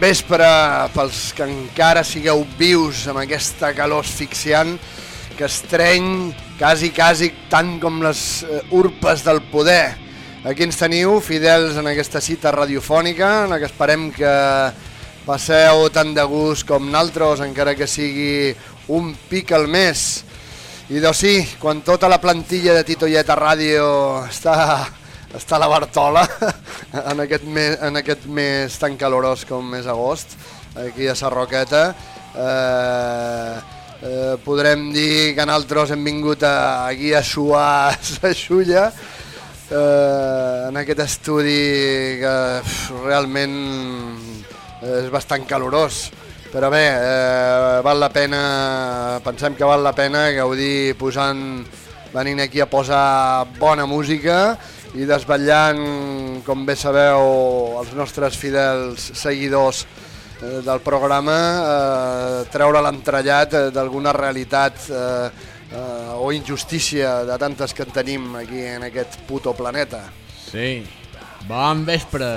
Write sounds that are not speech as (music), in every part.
Vespre pels que encara sigueu vius amb aquesta calor asfixiant que estreny quasi, quasi tant com les eh, urpes del poder. Aquí ens teniu, fidels en aquesta cita radiofònica, en la que esperem que passeu tant de gust com naltros, encara que sigui un pic al mes. I doncs sí, quan tota la plantilla de Titoieta Ràdio està, està a la Bartola, (laughs) en aquest, mes, en aquest mes tan calorós com és agost, aquí a Sarroqueta, eh, eh, podrem dir que nosaltres hem vingut a, aquí a suar la xulla, eh, en aquest estudi que pf, realment és bastant calorós. Però bé, eh, val la pena pensem que val la pena gaudir posant venint aquí a posar bona música i desvetllant, com bé sabeu, els nostres fidels seguidors eh, del programa, eh, treure l'entrellat eh, d'alguna realitat eh, eh, o injustícia de tantes que en tenim aquí en aquest puto planeta. Sí, bon vespre.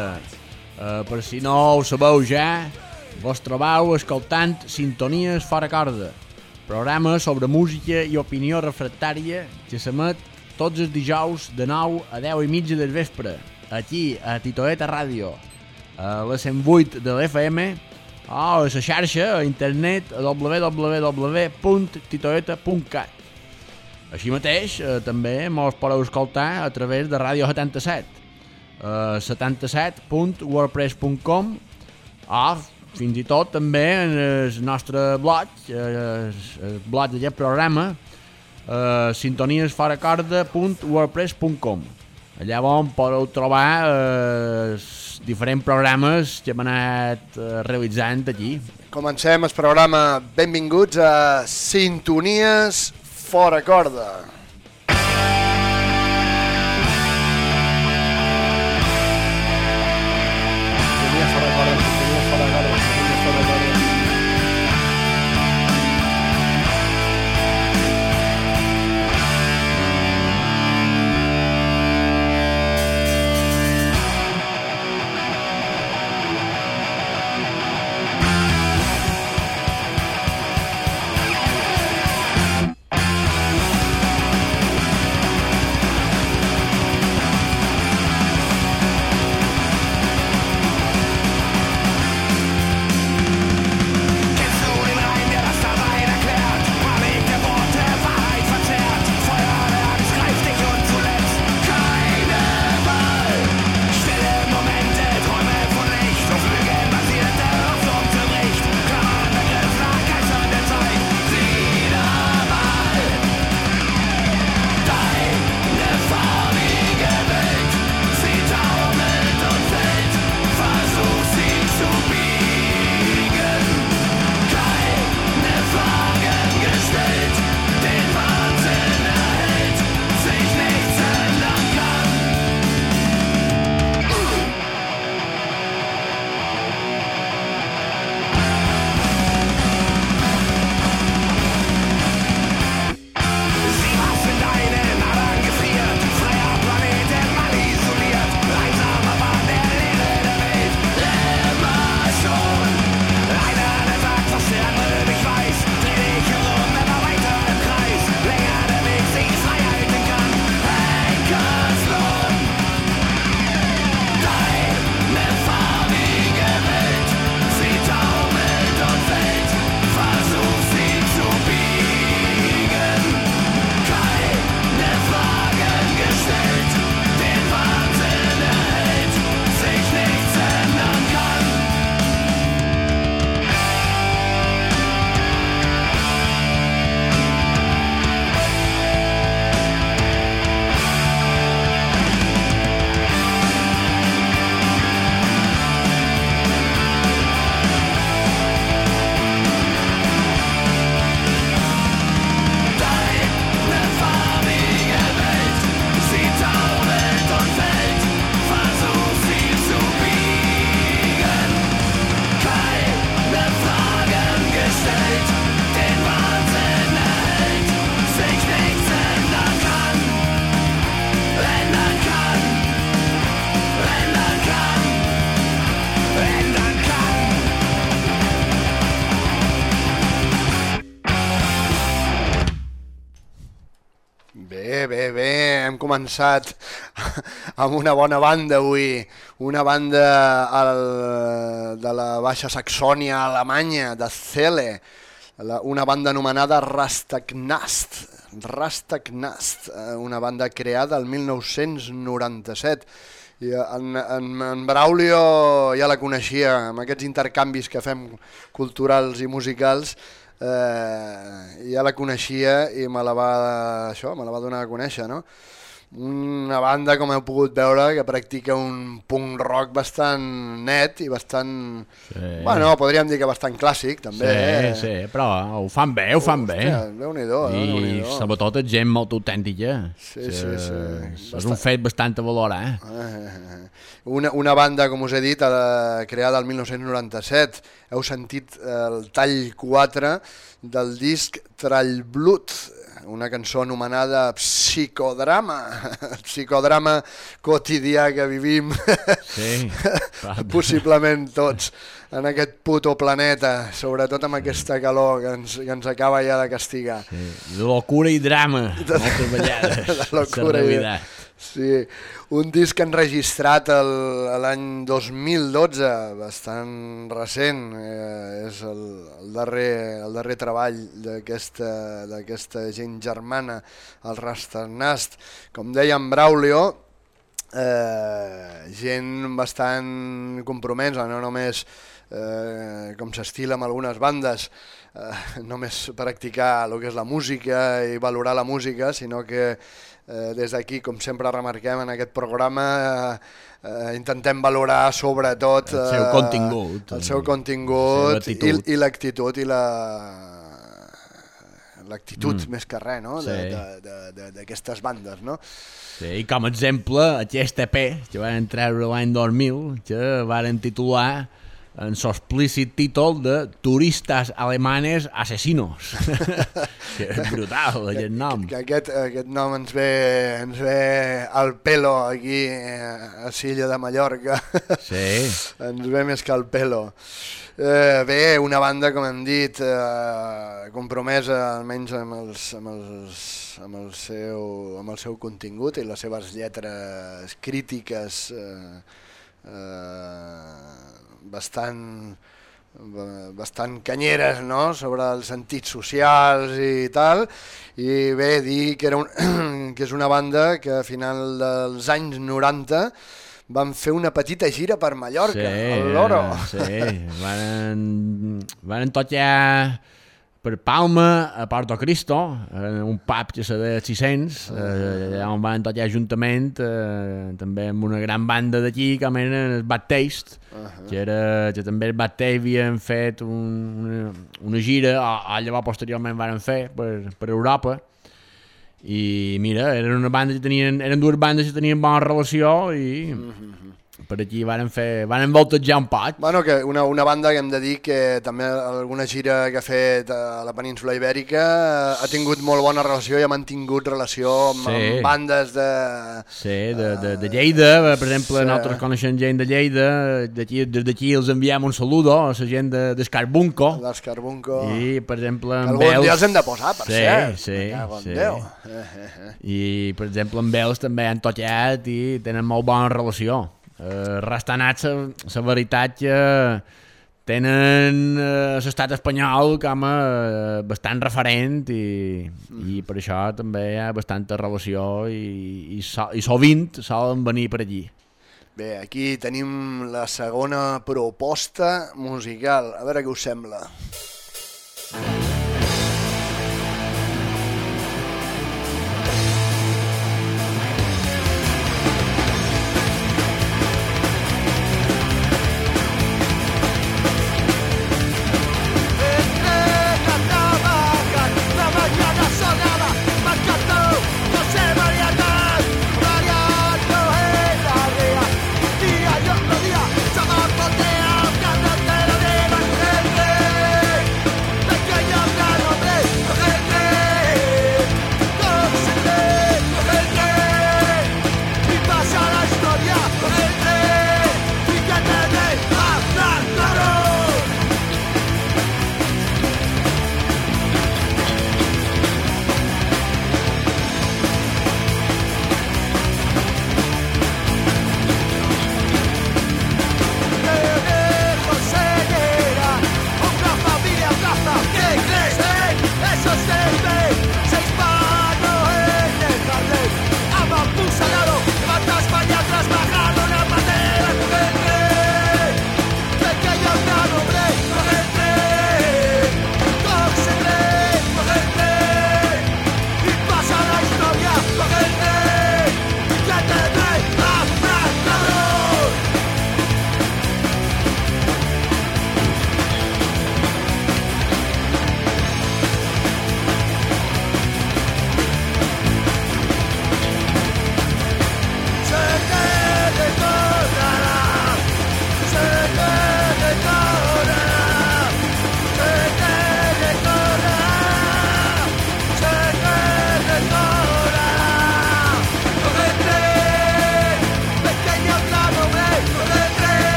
Uh, per si no ho sabeu ja, vos trobeu escoltant Sintonies fora corda, programa sobre música i opinió refractària que s'emet tots els dijous de 9 a 10 i mitja del vespre, aquí a Titoeta Ràdio, a la 108 de l'FM o a la xarxa a internet a www.titoeta.cat. Així mateix, eh, també mos podeu escoltar a través de Ràdio 77, uh, 77.wordpress.com o fins i tot també en el nostre blog, eh, el blog d'aquest programa, uh, sintoniesforacorda.wordpress.com Allà on podeu trobar eh, diferents programes que hem anat eh, realitzant aquí. Comencem el programa Benvinguts a Sintonies fora corda. Començat (laughs) amb una bona banda avui, una banda al, de la Baixa Saxònia, Alemanya, de Cele, la, una banda anomenada Rastagnast, Rastagnast, eh, una banda creada el 1997. I en, en, en Braulio ja la coneixia, amb aquests intercanvis que fem culturals i musicals, eh, ja la coneixia i me la va, això, me la va donar a conèixer, no? Una banda, com heu pogut veure, que practica un punk rock bastant net i bastant... Sí. Bueno, podríem dir que bastant clàssic, també. Sí, eh? sí, però ho fan bé, ho fan bé. Déu-n'hi-do, I déu sobretot és gent molt autèntica. Sí, sí, sí. És bastant... un fet bastant a valorar, eh? eh? Una, una banda, com us he dit, eh, creada el 1997. Heu sentit el tall 4 del disc Trallblut, una cançó anomenada Psicodrama, (laughs) psicodrama quotidià que vivim sí, (laughs) possiblement tots en aquest puto planeta, sobretot amb aquesta calor que ens, que ens acaba ja de castigar. Sí, de locura i drama, moltes vegades. (laughs) De locura i... Sí, un disc enregistrat l'any 2012, bastant recent, eh, és el, el, darrer, el darrer treball d'aquesta gent germana, el Rasternast. Com deia en Braulio, eh, gent bastant compromesa, no només eh, com s'estila amb algunes bandes, eh, només practicar el que és la música i valorar la música, sinó que Eh, des d'aquí, com sempre remarquem en aquest programa, eh, eh, intentem valorar sobretot el seu contingut, el seu contingut i, i l'actitud i la l'actitud mm. més que res no? sí. d'aquestes bandes. No? Sí, I com a exemple, aquest EP que van treure l'any 2000, que varen titular en su explícit títol de Turistes alemanes asesinos. (laughs) que és brutal, aquest nom. Que, que aquest, aquest nom ens ve, ens ve al pelo aquí eh, a Silla de Mallorca. Sí. (laughs) ens ve més que al pelo. Eh, bé, una banda, com hem dit, eh, compromesa almenys amb, els, amb, els, amb, el seu, amb el seu contingut i les seves lletres crítiques eh, eh, bastant bastant canyeres no? sobre els sentits socials i tal i bé dir que, era un, (clears throat) que és una banda que a final dels anys 90 van fer una petita gira per Mallorca, sí, al Loro. Sí, van, van tocar per Palma, a Porto Cristo, en un pub que se de 600, eh, allà on van tocar juntament, eh, també amb una gran banda d'aquí, com era el Bad Taste, uh -huh. que, era, que també el Bad Taste havien fet un, una, una gira, o, o llavors posteriorment van fer per, per Europa, i mira, eren una banda que tenien, eren dues bandes que tenien bona relació i... Uh -huh per aquí varen fer, varen voltatjar un poc. Bueno, que una, una banda que hem de dir que també alguna gira que ha fet a la península Ibèrica ha tingut molt bona relació i ha mantingut relació amb, sí. amb bandes de... Sí, de, de, de Lleida, per exemple, sí. nosaltres coneixem gent de Lleida, d'aquí des d'aquí els enviem un saludo a la gent de, d'Escarbunco. D'Escarbunco. I, per exemple, amb Algun dia els hem de posar, per sí, cert. Sí, sí. I, per exemple, amb ells també han tocat i tenen molt bona relació. Eh, Rastanats, la veritat que tenen eh, l'estat espanyol com a eh, bastant referent i, i per això també hi ha bastanta relació i, i, so, i sovint solen venir per allí. Bé, aquí tenim la segona proposta musical. A veure què us sembla. Mm.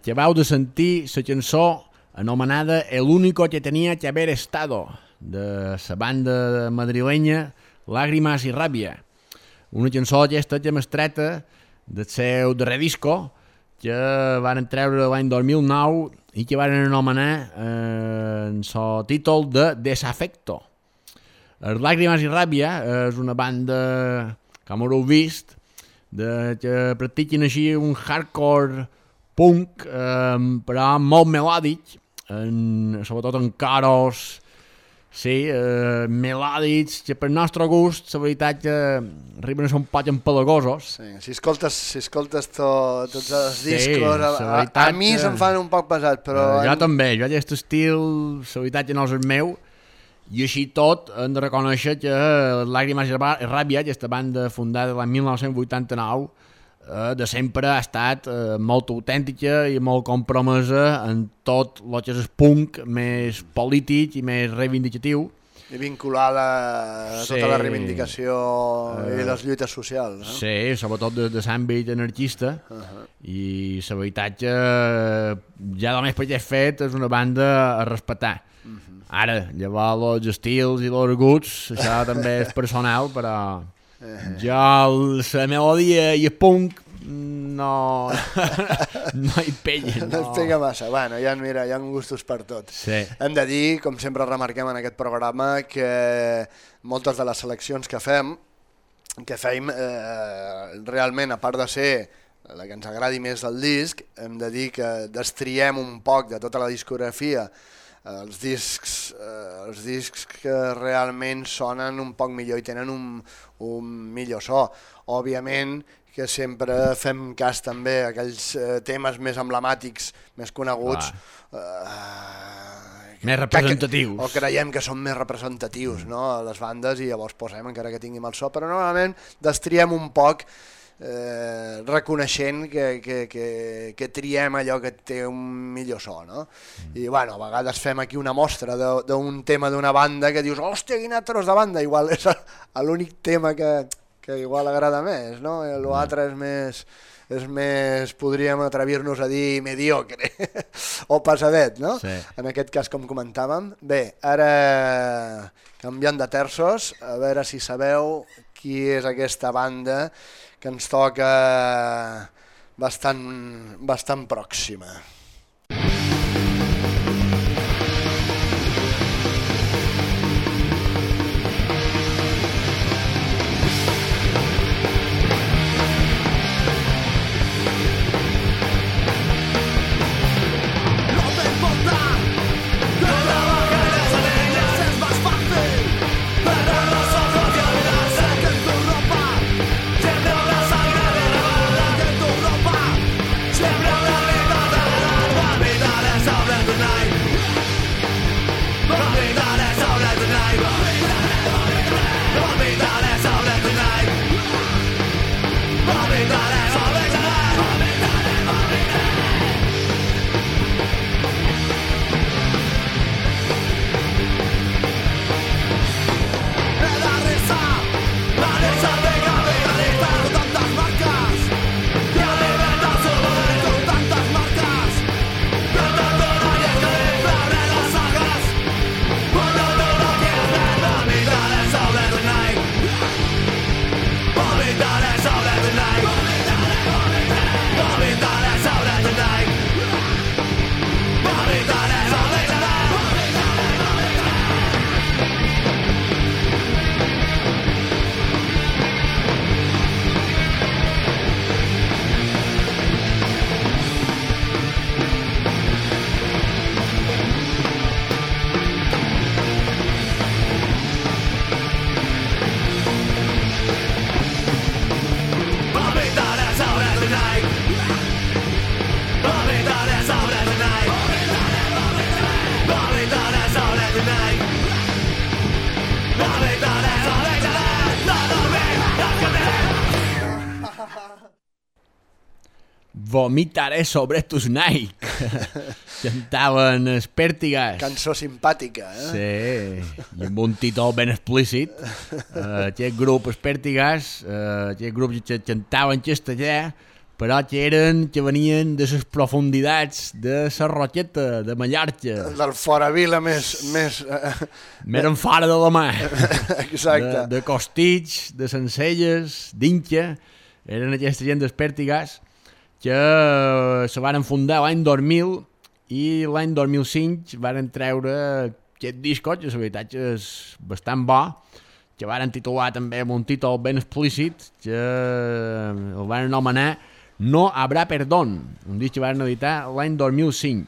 Acabeu de sentir la cançó anomenada El único que tenía que haber estado, de la banda madrilenya Làgrimes i Ràbia. Una cançó aquesta que m'estreta del seu darrer disco, que van treure l'any 2009 i que van anomenar eh, en el títol de Desafecto. Els Làgrimes i Ràbia és una banda, com haureu vist, de, que practiquen així un hardcore punk, eh, però molt melòdic, en, sobretot en coros, sí, eh, melòdics, que per nostre gust, la veritat que arriben a ser un poc empalagosos. Sí, si escoltes, si escoltes to, tots els sí, discos, a, a, a mi se'm fan un poc pesat, però... Eh, jo en... també, jo aquest estil, la veritat que no és el meu, i així tot hem de reconèixer que Làgrimes i Ràbia, aquesta banda fundada l'any 1989, eh, de sempre ha estat eh, molt autèntica i molt compromesa en tot el que és el punk més polític i més reivindicatiu. I vinculada a sí. tota la reivindicació uh, i les lluites socials. No? Sí, sobretot de, de l'àmbit anarquista. Uh -huh. I que eh, ja només per aquest fet és una banda a respetar. Uh -huh. Ara, llavors els estils i els guts, això també és personal, però ja el, la melodia i el punk no, (laughs) no hi penya. No. no es pega massa. Bueno, ja, mira, hi ha gustos per tot. Sí. Hem de dir, com sempre remarquem en aquest programa, que moltes de les seleccions que fem, que fem eh, realment, a part de ser la que ens agradi més del disc, hem de dir que destriem un poc de tota la discografia els discs, eh, els discs que realment sonen un poc millor i tenen un, un millor so. Òbviament que sempre fem cas també a aquells eh, temes més emblemàtics, més coneguts, eh, més representatius. Que, o creiem que són més representatius no, a les bandes i llavors posem encara que tinguin el so, però normalment destriem un poc eh, reconeixent que, que, que, que triem allò que té un millor so, no? Mm. I bueno, a vegades fem aquí una mostra d'un tema d'una banda que dius, hòstia, quin tros de banda, igual és l'únic tema que, que igual agrada més, no? L'altre és més és més, podríem atrevir-nos a dir mediocre (laughs) o passadet, no? Sí. En aquest cas, com comentàvem. Bé, ara canviant de terços, a veure si sabeu qui és aquesta banda que ens toca bastant, bastant pròxima. Vomitaré sobre tus Nike. (laughs) Cantaven Espèrtigues. Cançó simpàtica, eh? Sí, i amb un títol ben explícit. Uh, aquest grup Espèrtigues, uh, aquest grup que cantava en castellà, però que eren, que venien de les profundidats de la Roqueta, de Mallorca. Del fora vila més... més eh, M'eren fora de la mà. (laughs) Exacte. De, de Costits, de Sencelles, d'Inca, eren aquesta gent d'Espèrtigas que se van fundar l'any 2000 i l'any 2005 van treure aquest disco, que la veritat és bastant bo, que van titular també amb un títol ben explícit, que el van anomenar No habrá perdón, un disc que van editar l'any 2005.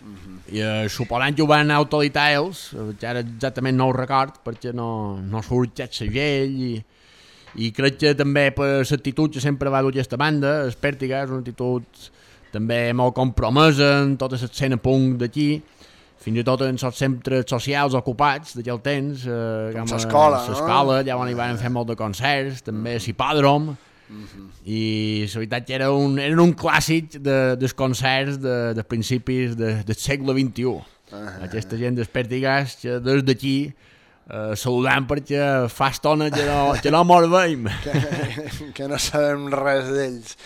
Mm -hmm. I eh, suposant que ho van autoeditar ells, que ara exactament no ho record, perquè no, no surt aquest segell i, i crec que també per l'actitud que sempre va dur aquesta banda, Espèrtiga, és una actitud també molt compromesa en tota l'escena punk d'aquí, fins i tot en els centres socials ocupats d'aquell temps, eh, com l'escola, no? Ja hi van fer molt de concerts, també a Cipòdrom, Mm -hmm. i la veritat que era un, eren un clàssic de, dels concerts de, de principis de, del segle XXI. Uh -huh. Aquesta gent d'Espertigas que des d'aquí eh, saludant perquè fa estona que no, que no mos veiem. (laughs) que, que no sabem res d'ells.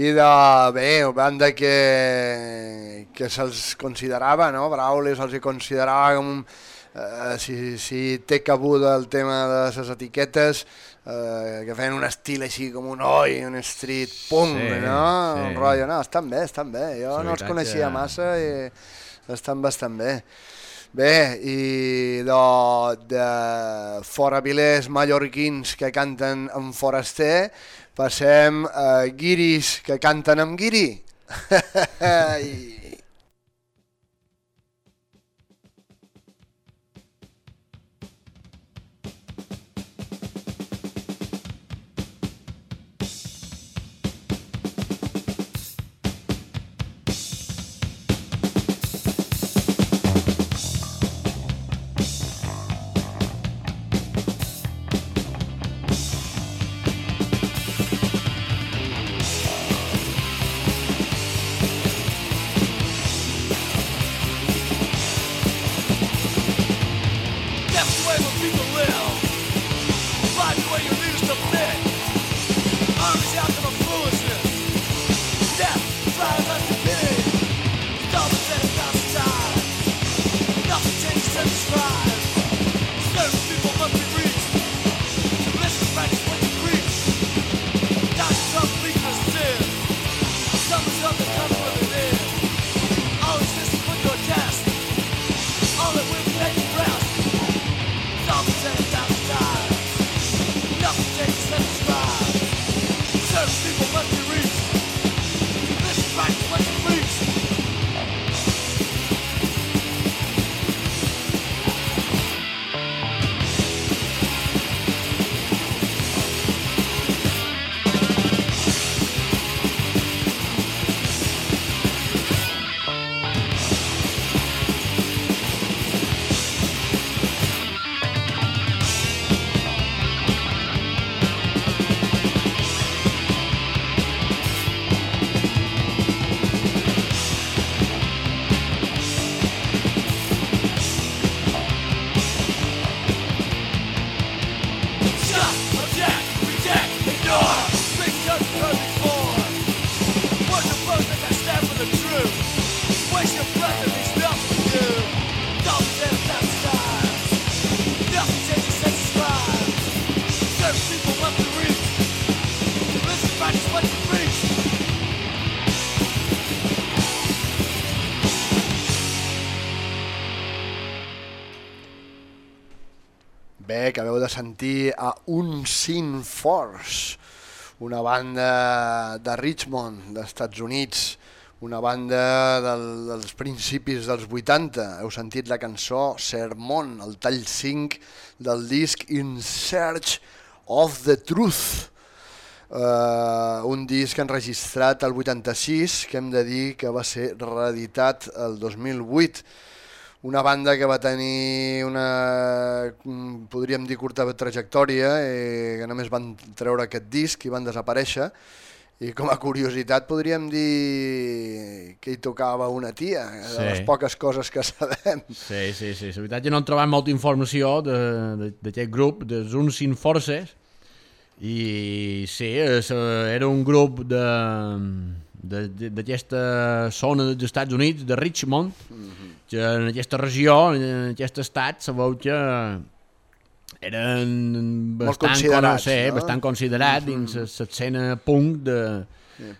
I de, bé, banda que, que se'ls considerava, no? Brauli se'ls considerava com, eh, si, si té cabuda el tema de les etiquetes, eh, que feien un estil així com un oi, un street punk, sí, no? Sí. Un rotllo, no, estan bé, estan bé. Jo no els coneixia que... massa i estan bastant bé. Bé, i de, de foravilers mallorquins que canten en foraster, passem a guiris que canten amb guiri. (laughs) sentir a Un Sin Force, una banda de Richmond, d'Estats Units, una banda del, dels principis dels 80. Heu sentit la cançó Sermon, el tall 5 del disc In Search of the Truth. Uh, un disc enregistrat al 86 que hem de dir que va ser reeditat el 2008 una banda que va tenir una, podríem dir, curta trajectòria, eh, que només van treure aquest disc i van desaparèixer, i com a curiositat podríem dir que hi tocava una tia, sí. de les poques coses que sabem. Sí, sí, sí. La veritat que no hem trobat molta informació d'aquest grup, de Zunsin Forces, I sí, era un grup de d'aquesta zona dels Estats Units, de Richmond, mm -hmm. Que en aquesta regió, en aquest estat, sabeu que eren bastant, considerats, sí, no? bastant considerats mm -hmm. dins l'escena punk de,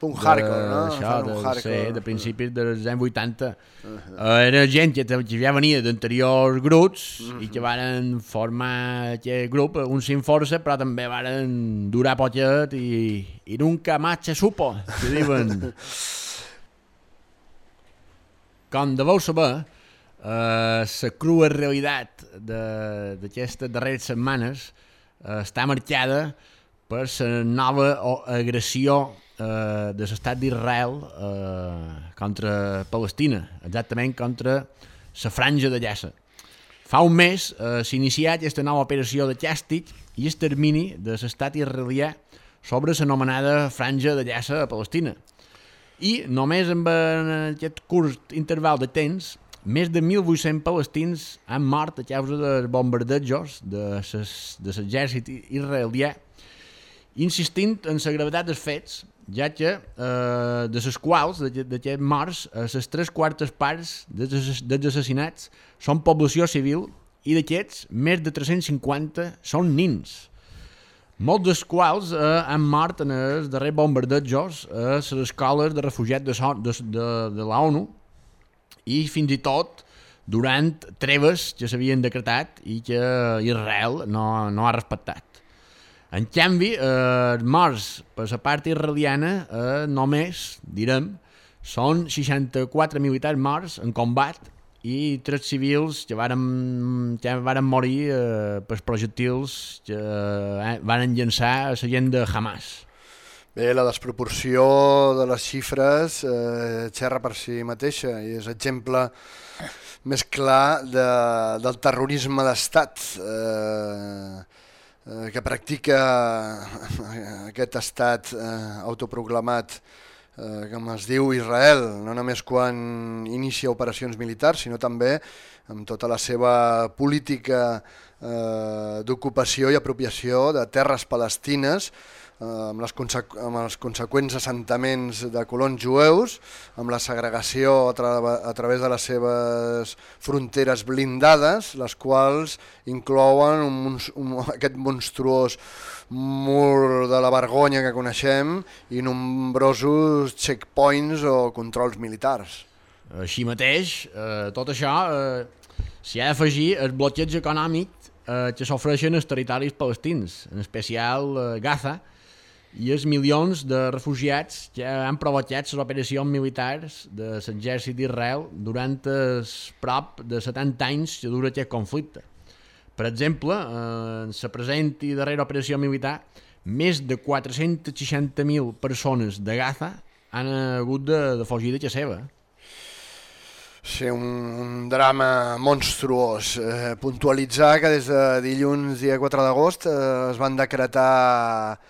Punk hardcore, no? Això, de, hardcore. Sí, de principis dels anys 80. Uh -huh. uh, era gent que, que ja venia d'anteriors grups uh -huh. i que varen formar aquest grup, un sin força, però també varen durar poquet i, i nunca más se supo, que diuen. (laughs) Com deveu saber, la uh, crua realitat d'aquestes darreres setmanes uh, està marcada per la nova agressió eh, de l'estat d'Israel eh, contra Palestina, exactament contra la franja de Llassa. Fa un mes eh, s'ha iniciat aquesta nova operació de càstig i el termini de l'estat israelià sobre l'anomenada franja de Llassa a Palestina. I només amb aquest curt interval de temps, més de 1.800 palestins han mort a causa dels bombardejos de l'exèrcit israelià, insistint en la gravetat dels fets ja que eh, de les quals, d'aquest març, eh, les tres quartes parts dels, assassinats són població civil i d'aquests, més de 350 són nins. Molts dels quals eh, han mort en els darrers bombardejos a les escoles de refugiats de, de, de, de la ONU i fins i tot durant treves que s'havien decretat i que Israel no, no ha respectat. En canvi, eh, morts per la part israeliana eh, només, direm, són 64 militars morts en combat i tres civils que varen, que varen morir eh, per projectils que eh, varen llançar a la gent de Hamas. Bé, la desproporció de les xifres eh, xerra per si mateixa i és exemple més clar de, del terrorisme d'estat. Eh, Eh, que practica aquest estat eh, autoproclamat eh, com es diu Israel, no només quan inicia operacions militars, sinó també amb tota la seva política eh, d'ocupació i apropiació de terres palestines, amb, les amb els conseqüents assentaments de colons jueus, amb la segregació a, tra a través de les seves fronteres blindades, les quals inclouen un, un, (laughs) aquest monstruós mur de la vergonya que coneixem i nombrosos checkpoints o controls militars. Així mateix, eh, tot això eh, s'hi ha d'afegir el bloqueig econòmic eh, que s'ofereixen els territoris palestins, en especial eh, Gaza, i els milions de refugiats que han provocat les operacions militars de l'exèrcit d'Israel durant els prop de 70 anys que dura aquest conflicte. Per exemple, en la present i darrera operació militar, més de 460.000 persones de Gaza han hagut de, de fugir de seva. Sí, un, un drama monstruós. Eh, puntualitzar que des de dilluns, dia 4 d'agost, eh, es van decretar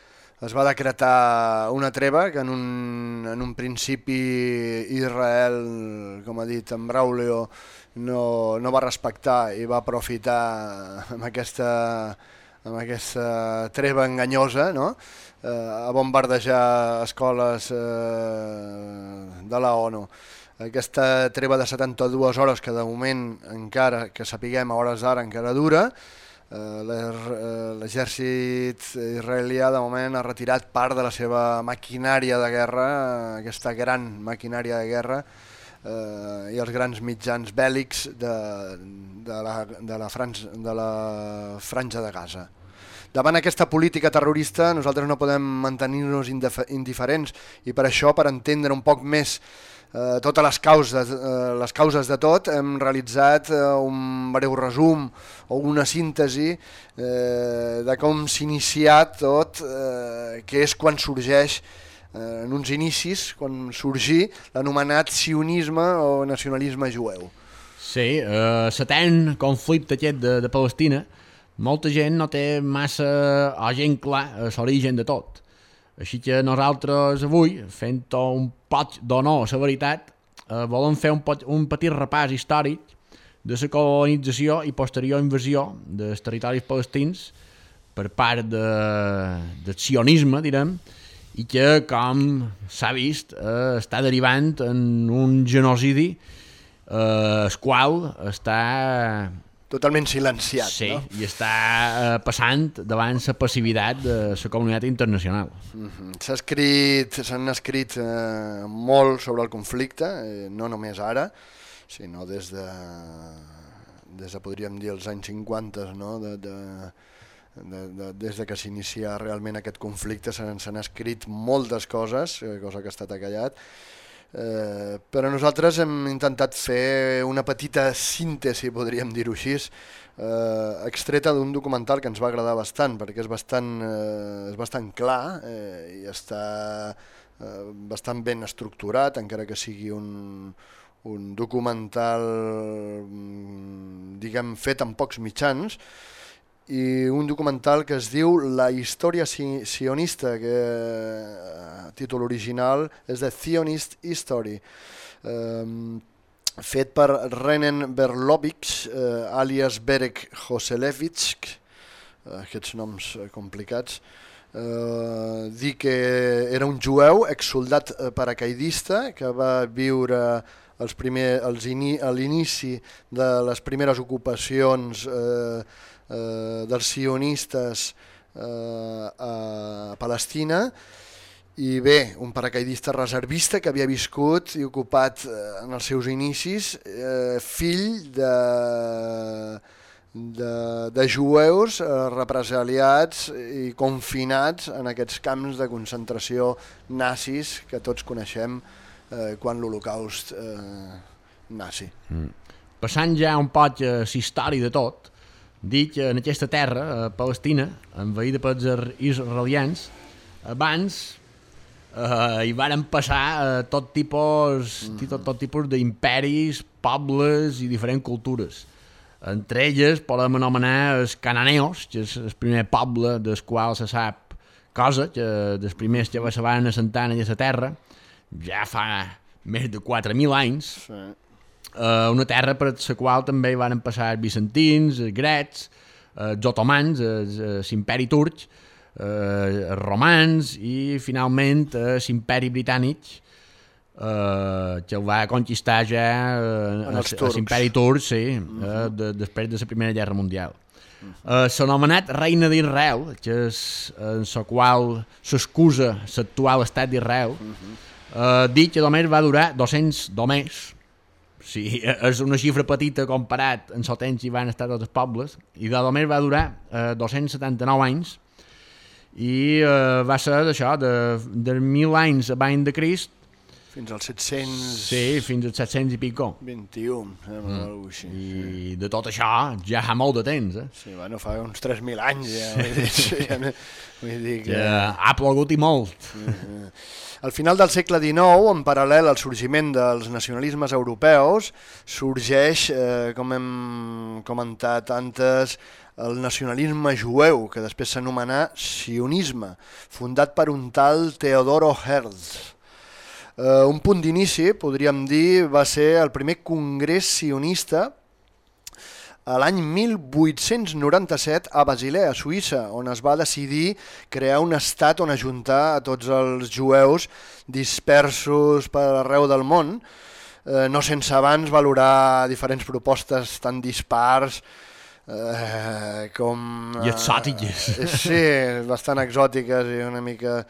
es va decretar una treva que en un, en un principi Israel, com ha dit en Braulio, no, no va respectar i va aprofitar amb aquesta, amb aquesta treva enganyosa no? eh, a bombardejar escoles eh, de la ONU. Aquesta treva de 72 hores que de moment encara, que sapiguem a hores d'ara encara dura, Eh, l'exèrcit israelià de moment ha retirat part de la seva maquinària de guerra, aquesta gran maquinària de guerra, eh, i els grans mitjans bèl·lics de, de, la, de, la Frans, de la franja de Gaza. Davant aquesta política terrorista nosaltres no podem mantenir-nos indiferents i per això, per entendre un poc més eh, totes les causes, eh, les causes de tot, hem realitzat eh, un breu resum o una síntesi eh, de com s'ha tot, eh, que és quan sorgeix eh, en uns inicis, quan sorgí l'anomenat sionisme o nacionalisme jueu. Sí, eh, setè conflicte aquest de, de Palestina, molta gent no té massa o gent clar l'origen de tot. Així que nosaltres avui, fent un pot d'honor a la veritat, eh, volem fer un, pot, un petit repàs històric de la colonització i posterior invasió dels territoris palestins per part de, del sionisme, direm, i que, com s'ha vist, eh, està derivant en un genocidi eh, el qual està totalment silenciat. Sí, no? i està eh, passant davant la passivitat de la comunitat internacional. Mm -hmm. S'ha escrit, s'han escrit eh, molt sobre el conflicte, eh, no només ara, sinó des de, des de podríem dir els anys 50, no? de, de, de, de, des de que s'inicia realment aquest conflicte s'han escrit moltes coses, eh, cosa que ha estat acallat, Eh, però nosaltres hem intentat fer una petita síntesi, podríem dir-ho així, eh, extreta d'un documental que ens va agradar bastant, perquè és bastant, eh, és bastant clar eh, i està eh, bastant ben estructurat, encara que sigui un, un documental mm, diguem fet amb pocs mitjans, i un documental que es diu La història sionista, que eh, títol original és The Zionist History, eh, fet per Renen Berlovic, eh, alias Berek Joselevich, eh, aquests noms complicats, eh, dir que era un jueu, exsoldat paracaidista, que va viure els primer, els ini, a l'inici de les primeres ocupacions eh, eh, dels sionistes eh, a Palestina i bé, un paracaidista reservista que havia viscut i ocupat eh, en els seus inicis, eh, fill de, de, de jueus eh, represaliats i confinats en aquests camps de concentració nazis que tots coneixem eh, quan l'Holocaust eh, nazi. Mm. Passant ja un poc a la història de tot, dic que en aquesta terra, a Palestina, envaïda pels israelians, abans eh, hi varen passar eh, tot tipus, mm. tot, tot tipus d'imperis, pobles i diferents cultures. Entre elles podem anomenar els cananeos, que és el primer poble del qual se sap cosa, que dels primers que se van assentar en aquesta terra, ja fa més de 4.000 anys. Sí eh, una terra per la qual també van passar els bizantins, els grecs, eh, els otomans, l'imperi turc, eh, els romans i finalment l'imperi britànic eh, que el va conquistar ja eh, l'imperi turc sí, uh eh, mhm. de, després de la Primera Guerra Mundial. Uh, S'ha Reina d'Israel, que és en la qual s'excusa l'actual estat d'Israel, uh uh, dit que només va durar 200, només, Sí, és una xifra petita comparat en el temps hi van estar tots els pobles i de només va durar eh, 279 anys i eh, va ser d'això, de, de mil anys abans de Crist fins als 700... Sí, fins als 700 i pico. 21, eh, mm. així. I de tot això ja fa molt de temps, eh? Sí, bueno, fa uns 3.000 anys ja. Vull dir, ja, vull dir que... Ja, ha plogut i molt. Uh -huh. Al final del segle XIX, en paral·lel al sorgiment dels nacionalismes europeus, sorgeix, eh, com hem comentat antes, el nacionalisme jueu, que després s'anomenà sionisme, fundat per un tal Teodoro Herz. Eh, un punt d'inici, podríem dir, va ser el primer congrés sionista a l'any 1897 a Basilea, Suïssa, on es va decidir crear un estat on ajuntar a tots els jueus dispersos per arreu del món, eh, no sense abans valorar diferents propostes tan dispars eh, com... I exòtiques. Eh, (laughs) sí, bastant exòtiques i una mica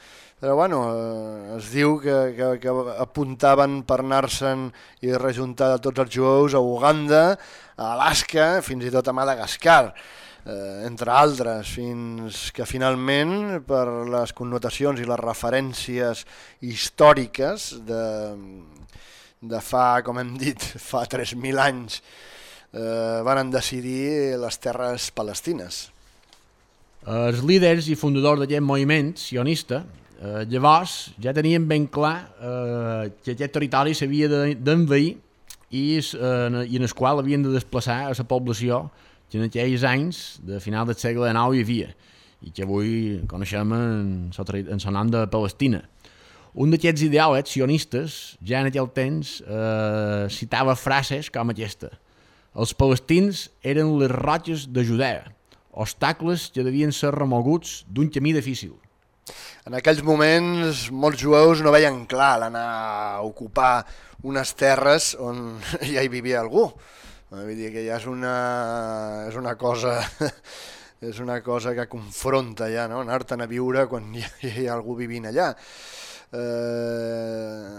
però bueno, eh, es diu que, que, que apuntaven per anar-se'n i rejuntar tots els jueus a Uganda, a Alaska, fins i tot a Madagascar, eh, entre altres, fins que finalment, per les connotacions i les referències històriques de, de fa, com hem dit, (laughs) fa 3.000 anys, eh, van decidir les terres palestines. Els líders i fundadors d'aquest moviment sionista Eh, llavors ja tenien ben clar eh, que aquest territori s'havia d'envair i, eh, i en el qual havien de desplaçar a la població que en aquells anys de final del segle XIX hi havia i que avui coneixem en, en el nom de Palestina. Un d'aquests ideòlegs sionistes, ja en aquell temps, eh, citava frases com aquesta. Els palestins eren les roques de Judea, obstacles que devien ser remoguts d'un camí difícil. En aquells moments molts jueus no veien clar l'anar a ocupar unes terres on (laughs) ja hi vivia algú. Vull dir que ja és una, és una cosa (laughs) és una cosa que confronta ja, no? anar-te'n a viure quan (laughs) hi ha, hi ha algú vivint allà. Eh,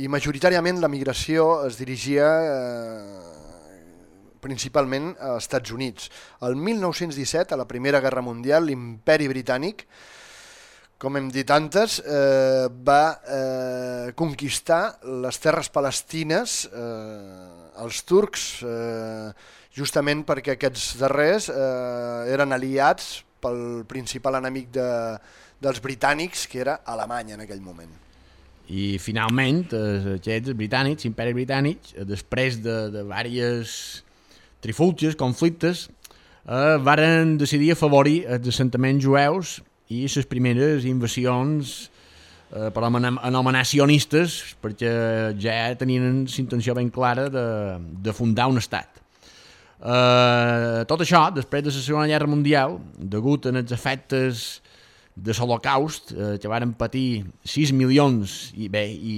I majoritàriament la migració es dirigia eh, principalment als Estats Units. El 1917, a la Primera Guerra Mundial, l'imperi britànic com hem dit antes, eh, va eh, conquistar les terres palestines eh, als turcs, eh, justament perquè aquests darrers eh, eren aliats pel principal enemic de, dels britànics, que era Alemanya en aquell moment. I finalment, eh, aquests britànics, imperi britànic, eh, després de, de diverses trifulges, conflictes, eh, varen decidir afavorir els assentaments jueus i les primeres invasions eh, per anomenar sionistes perquè ja tenien la intenció ben clara de, de fundar un estat. Eh, tot això, després de la Segona Guerra Mundial, degut als efectes de l'Holocaust, eh, que varen patir 6 milions, i bé, i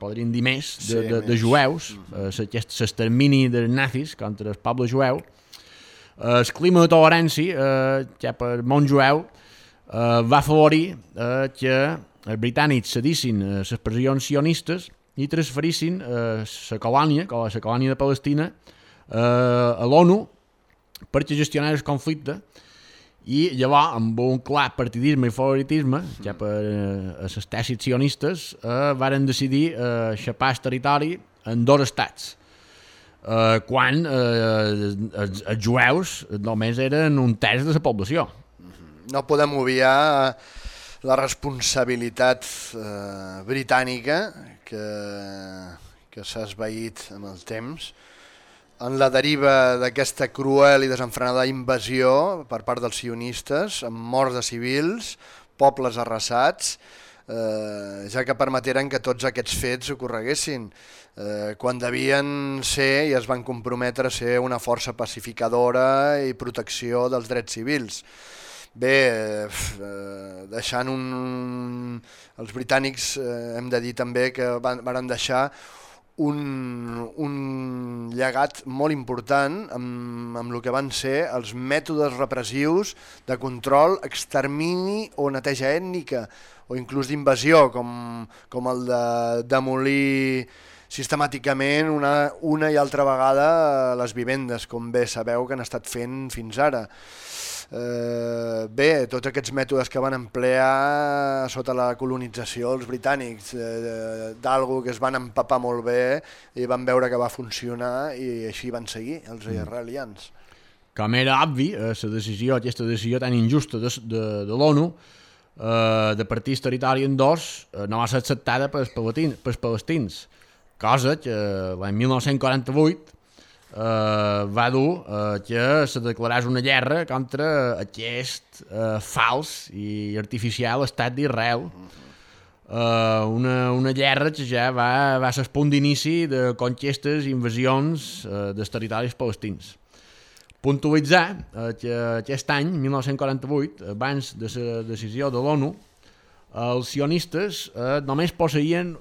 podríem dir més, de, de, de jueus, eh, l'extermini dels nazis contra el poble jueu, eh, el clima de tolerància eh, cap al món jueu eh, va afavorir eh, que els britànics cedissin eh, les pressions sionistes i transferissin eh, la colònia, la colònia de Palestina, eh, a l'ONU perquè gestionar el conflicte. I llavors, amb un clar partidisme i favoritisme, ja per eh, les tècits sionistes, eh, varen decidir eh, xapar el territori en dos estats, eh, quan eh, els, els jueus només eren un terç de la població no podem obviar la responsabilitat eh, britànica que, que s'ha esvaït amb el temps en la deriva d'aquesta cruel i desenfrenada invasió per part dels sionistes, amb morts de civils, pobles arrasats, eh, ja que permeteren que tots aquests fets ocorreguessin, eh, quan devien ser i es van comprometre a ser una força pacificadora i protecció dels drets civils. Bé, eh, deixant un... Els britànics eh, hem de dir també que van, van deixar un, un llegat molt important amb, amb el que van ser els mètodes repressius de control, extermini o neteja ètnica o inclús d'invasió, com, com el de demolir sistemàticament una, una i altra vegada les vivendes, com bé sabeu que han estat fent fins ara. Eh, bé, tots aquests mètodes que van emplear sota la colonització els britànics, eh, d'algo que es van empapar molt bé i van veure que va funcionar i així van seguir els mm. israelians. Com era obvi, eh, la decisió, aquesta decisió tan injusta de, de, de l'ONU, eh, de partir el territori en dos, eh, no va ser acceptada pels, pels palestins, cosa que eh, l'any 1948 eh, va dur eh, que se declarés una guerra contra aquest eh, fals i artificial estat d'Israel. Eh, una, una guerra que ja va, va ser el punt d'inici de conquestes i invasions eh, dels territoris palestins. Puntualitzar eh, que aquest any, 1948, abans de la decisió de l'ONU, els sionistes eh, només posseïen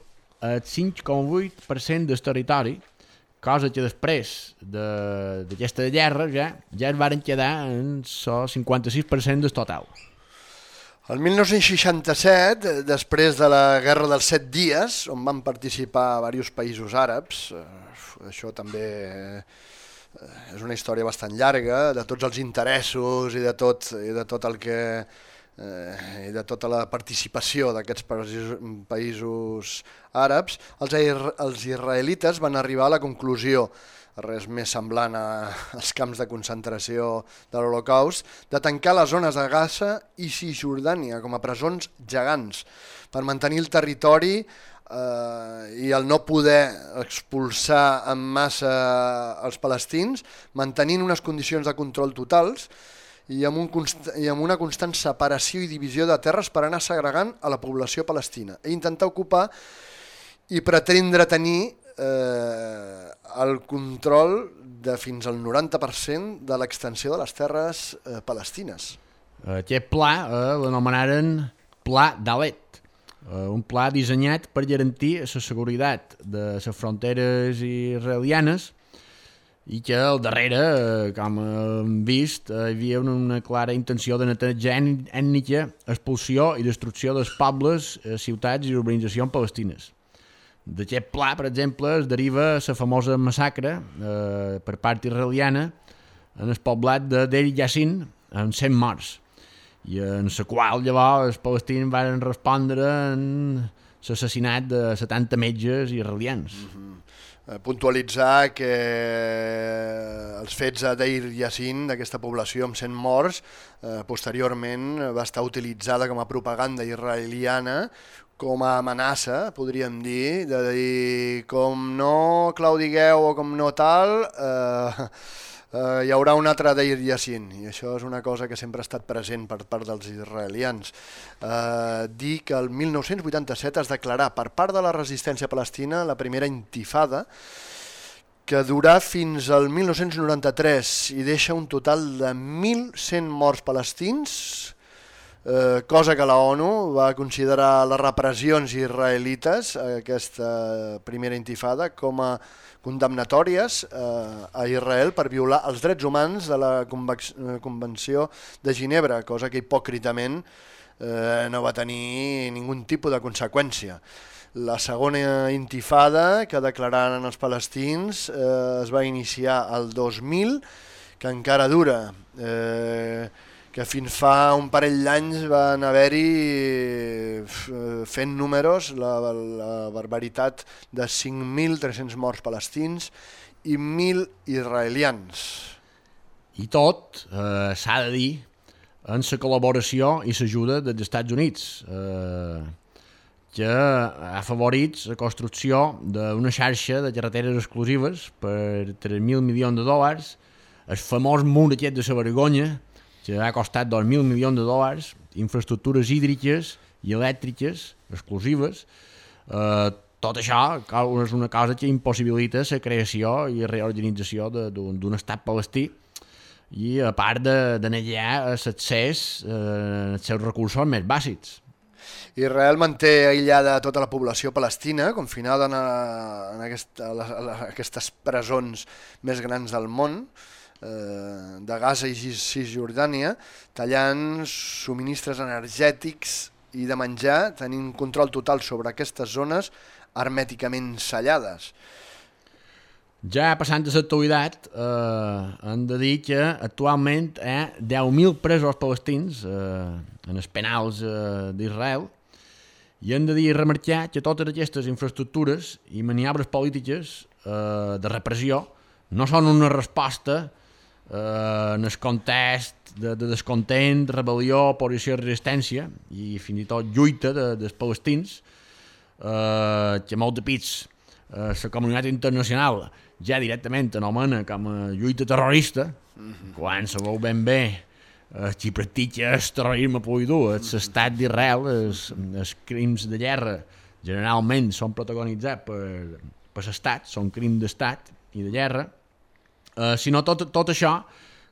el 5,8% del territori cosa que després d'aquesta de, guerra ja, ja es varen quedar en el 56% del total. El 1967, després de la Guerra dels Set Dies, on van participar diversos països àrabs, eh, això també eh, és una història bastant llarga, de tots els interessos i de tot, i de tot el que eh, de tota la participació d'aquests països, àrabs, els, els israelites van arribar a la conclusió res més semblant (laughs) als camps de concentració de l'Holocaust, de tancar les zones de Gaza i Cisjordània com a presons gegants per mantenir el territori eh, i el no poder expulsar en massa els palestins, mantenint unes condicions de control totals i amb, un const i amb una constant separació i divisió de terres per anar segregant a la població palestina i intentar ocupar i pretendre tenir eh, el control de fins al 90% de l'extensió de les terres eh, palestines. Aquest pla eh, l'anomenaren Pla d'Alet, eh, un pla dissenyat per garantir la seguretat de les fronteres israelianes i que al darrere, eh, com hem vist, eh, hi havia una, clara intenció de netejar ètnica, expulsió i destrucció dels pobles, eh, ciutats i urbanitzacions palestines. D'aquest pla, per exemple, es deriva la famosa massacre eh, per part israeliana en el poblat de Deir Yassin, amb 100 morts, i en la qual llavors els palestins van respondre en l'assassinat de 70 metges israelians. Mm -hmm puntualitzar que els fets a Deir Yassin, d'aquesta població amb 100 morts, eh, posteriorment va estar utilitzada com a propaganda israeliana com a amenaça, podríem dir, de dir com no claudigueu o com no tal, eh, eh, hi haurà un altre Deir Yassin, i això és una cosa que sempre ha estat present per part dels israelians. Eh, dir que el 1987 es declarà per part de la resistència palestina la primera intifada, que durà fins al 1993 i deixa un total de 1.100 morts palestins, eh, cosa que la ONU va considerar les repressions israelites, aquesta primera intifada, com a condemnatòries eh, a Israel per violar els drets humans de la eh, Convenció de Ginebra, cosa que hipòcritament eh, no va tenir ningun tipus de conseqüència. La segona intifada que declararen els palestins eh, es va iniciar el 2000, que encara dura. Eh, que fins fa un parell d'anys van haver-hi eh, fent números la, la barbaritat de 5.300 morts palestins i 1.000 israelians. I tot, eh, s'ha de dir, en la col·laboració i l'ajuda dels Estats Units, eh, que ha favorit la construcció d'una xarxa de carreteres exclusives per 3.000 milions de dòlars, el famós mur aquest de la vergonya, que ha costat 2.000 milions de dòlars, infraestructures hídriques i elèctriques exclusives. Eh, tot això és una cosa que impossibilita la creació i reorganització d'un estat palestí i a part de, de negar l'accés eh, als seus recursos més bàsics. Israel manté aïllada tota la població palestina, confinada en, a, en aquesta, a, a, a aquestes presons més grans del món, eh, de Gaza i Cisjordània, tallant subministres energètics i de menjar, tenint control total sobre aquestes zones hermèticament sellades. Ja passant a l'actualitat, eh, hem de dir que actualment hi ha 10.000 presos palestins eh, en els penals eh, d'Israel i hem de dir i remarcar que totes aquestes infraestructures i maniobres polítiques eh, de repressió no són una resposta eh, en el context de, de descontent, rebel·lió, oposició i resistència i fins i tot lluita de, dels palestins eh, que molt de pits. Eh, la comunitat internacional ja directament anomena com a lluita terrorista mm -hmm. quan se veu ben bé. Eh, qui practica el terrorisme pur i dur, l'estat d'Israel, els, els crims de guerra generalment són protagonitzats per, per l'estat, són crims d'estat i de guerra, Uh, sinó tot, tot això,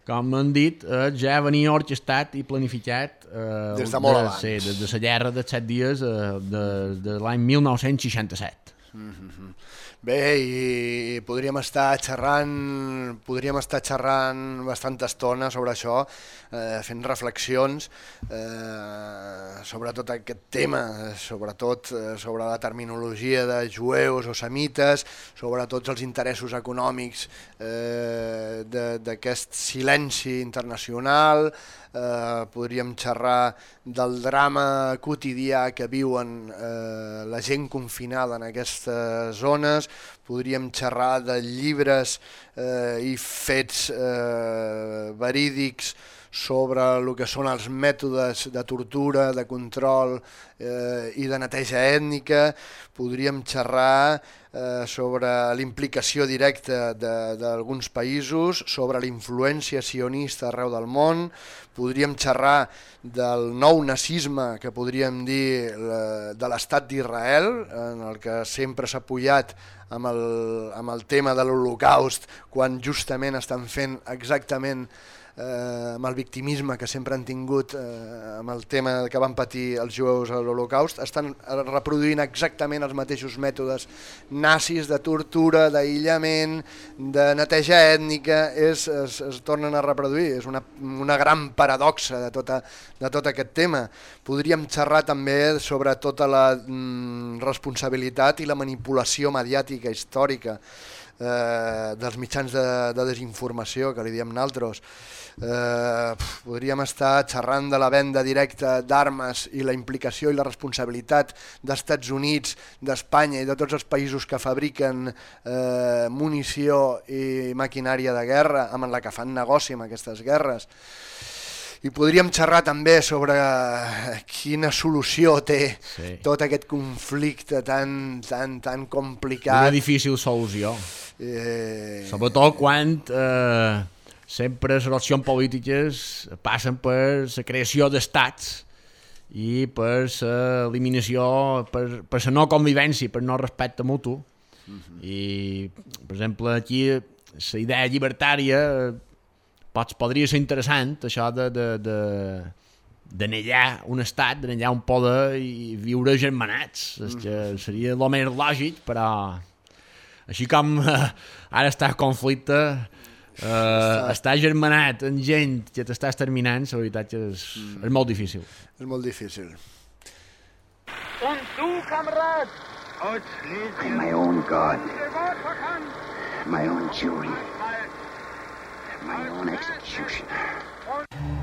com han dit, uh, ja venia orquestat i planificat uh, des de molt de, abans. Sí, des de la guerra dels set dies uh, de, de l'any 1967. Mm -hmm. Bé, i podríem estar xerrant, podríem estar xerrant bastanta estona sobre això, eh, fent reflexions eh, sobre tot aquest tema, sobretot eh, sobre la terminologia de jueus o semites, sobre tots els interessos econòmics eh, d'aquest silenci internacional, podríem xerrar del drama quotidià que viuen eh, la gent confinada en aquestes zones, podríem xerrar de llibres eh, i fets eh, verídics sobre el que són els mètodes de tortura, de control eh, i de neteja ètnica, podríem xerrar eh, sobre l'implicació directa d'alguns països, sobre la influència sionista arreu del món, podríem xerrar del nou nazisme, que podríem dir de l'estat d'Israel, en el que sempre s'ha apoyat amb el, amb el tema de l'Holocaust, quan justament estan fent exactament amb el victimisme que sempre han tingut eh, amb el tema que van patir els jueus a l'Holocaust, estan reproduint exactament els mateixos mètodes nazis de tortura, d'aïllament, de neteja ètnica, és, es, es tornen a reproduir, és una, una gran paradoxa de, tota, de tot aquest tema. Podríem xerrar també sobre tota la mm, responsabilitat i la manipulació mediàtica històrica eh, dels mitjans de, de desinformació, que li diem naltros, eh, podríem estar xerrant de la venda directa d'armes i la implicació i la responsabilitat d'Estats Units, d'Espanya i de tots els països que fabriquen eh, munició i maquinària de guerra, amb la que fan negoci amb aquestes guerres. I podríem xerrar també sobre quina solució té sí. tot aquest conflicte tan, tan, tan complicat. Una difícil solució. Eh... Sobretot quan eh, sempre les relacions polítiques passen per la creació d'estats i per l'eliminació, per, per la no convivència, per no respecte mutu. Uh mhm. -huh. I, per exemple, aquí la idea llibertària pots, podria ser interessant, això de, de, de, d'anellar un estat, d'anellar un poder i viure germanats. És que mhm. seria el més lògic, però així com ara està el conflicte, Uh, estar germanat en gent que t'estàs terminant, la veritat és, mm. és molt difícil. És molt difícil. Und du, Kamerad? I'm my own God. My own jury. My own executioner.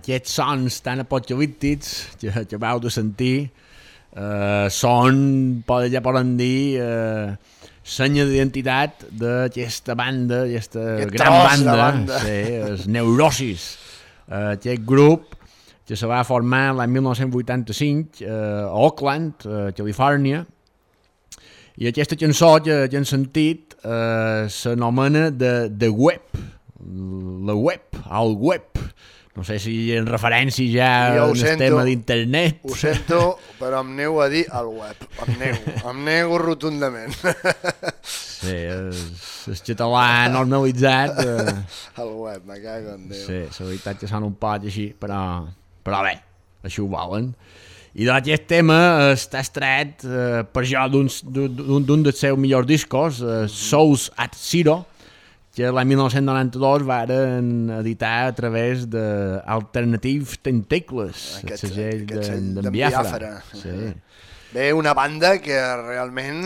Aquests sons tan apocalíptics que, que vau de sentir eh, són, poden, ja poden dir, eh, senya d'identitat d'aquesta banda, aquesta Aquest gran de banda, banda. sí, els Neurosis. Eh, aquest grup que se va formar l'any 1985 eh, a Oakland, eh, Califòrnia, i aquesta cançó que, que hem sentit eh, s'anomena The, The Web, la web, el web. No sé si en referència ja Jo al sento. tema d'internet. Ho sento, però em nego a dir al web. Em nego, em nego rotundament. Sí, el, el català normalitzat. Eh, (laughs) al web, me cago en Déu. sí, la veritat que sona un poc així, però, però bé, així ho volen. I doncs aquest tema està estret eh, per jo d'un dels seus millors discos, eh, Souls at Zero, que l'any 1992 varen editar a través de Alternative Tentacles, el Aquest- d'en segell d'en Biafra. Biafra. Sí. Bé, una banda que realment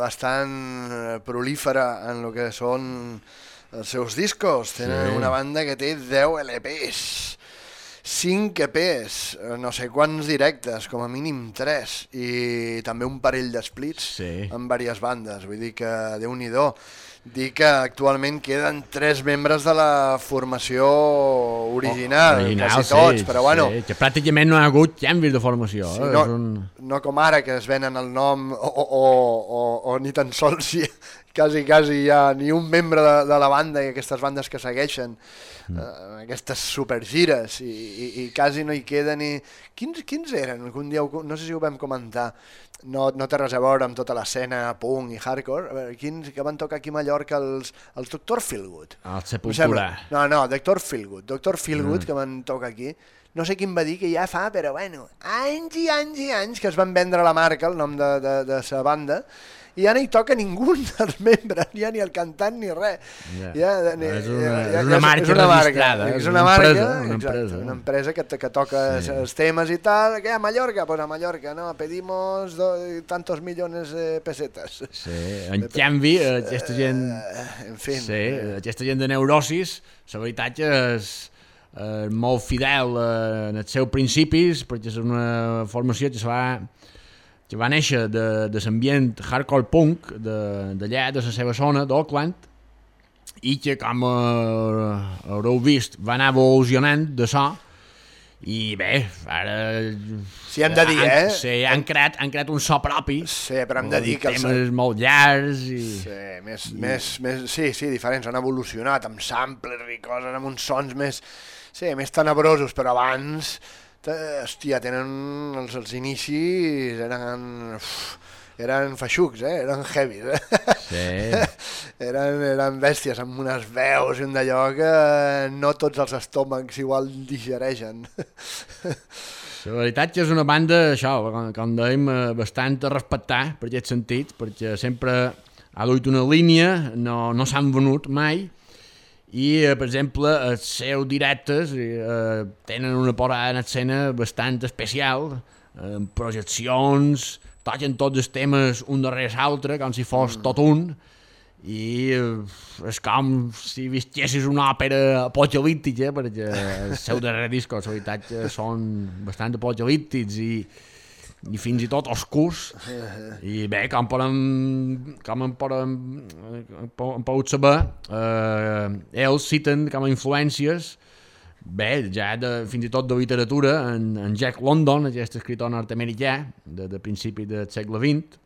bastant prolífera en el que són els seus discos. Tenen Sí. una banda que té 10 LPs, 5 EPs, no sé quants directes, com a mínim 3, i també un parell d'esplits Sí. amb diverses bandes. Vull dir que, déu nhi dir que actualment queden tres membres de la formació original, Original, quasi tots, però bueno, sí, que pràcticament no ha hagut canvis de formació. Sí, eh? no, És un... no com ara que es venen el nom o, o, o, o, o ni tan sols hi, quasi, quasi hi ha ni un membre de, de la banda i aquestes bandes que segueixen Mm. eh, aquestes supergires i, i, i quasi no hi queda ni... Quins, quins eren? Que Un dia, no sé si ho vam comentar, no, no té res a veure amb tota l'escena punk i hardcore, a veure, quins que van tocar aquí a Mallorca els, els Doctor Feelgood. El Em Sepultura. No, no, Doctor Feelgood. Doctor Feelgood, Mm. que van tocar aquí. No sé quin va dir, que ja fa, però bueno, anys i anys i anys que es van vendre la marca, el nom de, de, de sa banda, i ja no hi toca ningú (laughs) dels membres, ja ni el cantant ni res. Ja. Ja, ni, És una- ja, és una marca és una marca, registrada, és és una, marca, empresa, una exacte, empresa. una empresa que, que toca Sí. els temes i tal, que a Mallorca, pues a Mallorca, no, pedimos do, tantos millones de pesetes. Sí, (laughs) en canvi, eh, aquesta gent... Eh, en fi, Sí, aquesta gent de neurosis, la veritat és eh, molt fidel eh, en els seus principis, perquè és una formació que se va que va néixer de, de l'ambient hardcore punk de- d'allà, de, de la seva zona, d'Oakland, i que, com eh, haureu vist, va anar evolucionant de so, i bé, ara... Sí, hem de dir, han, eh? Sí, han creat, han creat un so propi, Sí, però hem de dir que temes molt llargs i... Sí, més, més, més, sí, sí, diferents, han evolucionat amb samplers i coses, amb uns sons més, sí, més tenebrosos, però abans, hòstia, tenen els, els inicis, eren, uf, eren feixucs, eh? eren heavy, eh? Sí. (laughs) eren, eren bèsties amb unes veus i un d'allò que no tots els estómacs igual digereixen. (laughs) La veritat que és una banda, això, com, com dèiem, eh, bastant a respectar per aquest sentit, perquè sempre ha duit una línia, no, no s'han venut mai, i, eh, per exemple, els seus directes eh, tenen una posada en escena bastant especial, eh, amb projeccions, toquen tots els temes un darrere l'altre, com si fos mm. tot un, i eh, és com si vistessis una òpera apocalíptica perquè els seus darrers discos la veritat són bastant apocalíptics i, i fins i tot oscurs i bé, com podem com en podem en pogut saber eh, ells citen com a influències bé, ja de, fins i tot de literatura en, en Jack London, aquest escritor nord-americà de, de principi del segle XX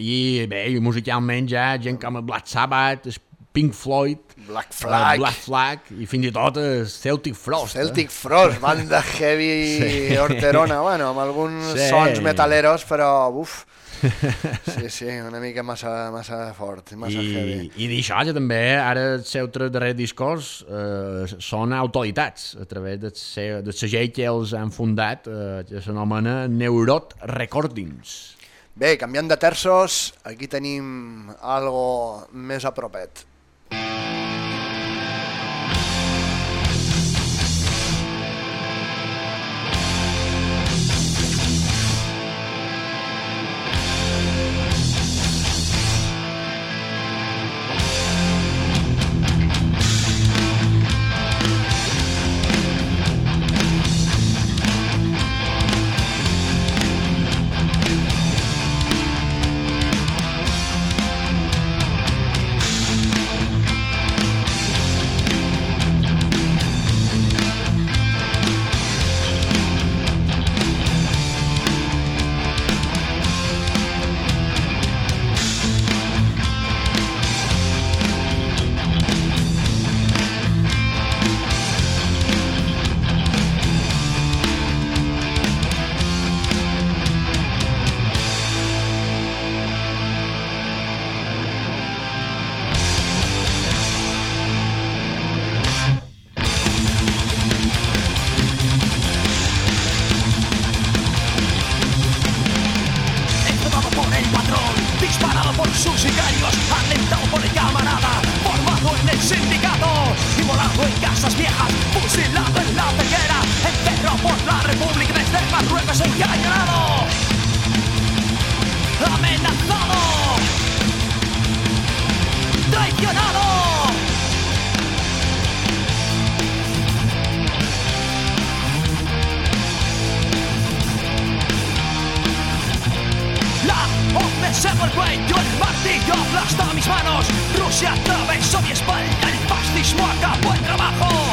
i bé, i musicalment ja gent com Black Sabbath, Pink Floyd, Black Flag, Black Flag i fins i tot Celtic Frost. Celtic eh? Frost, banda (laughs) heavy sí. horterona, bueno, amb alguns sí. sons metaleros, però uf, sí, sí, una mica massa, massa fort, massa I, heavy. I d'això ja també, ara els seus tres darrers discos eh, són autoritats a través del, seu, del segell que els han fundat, eh, que s'anomena Neurot Recordings. Bé, canviant de terços, aquí tenim algo més a propet. you mis manos. Rusia atravesó mi espalda, el fascismo acabó el trabajo.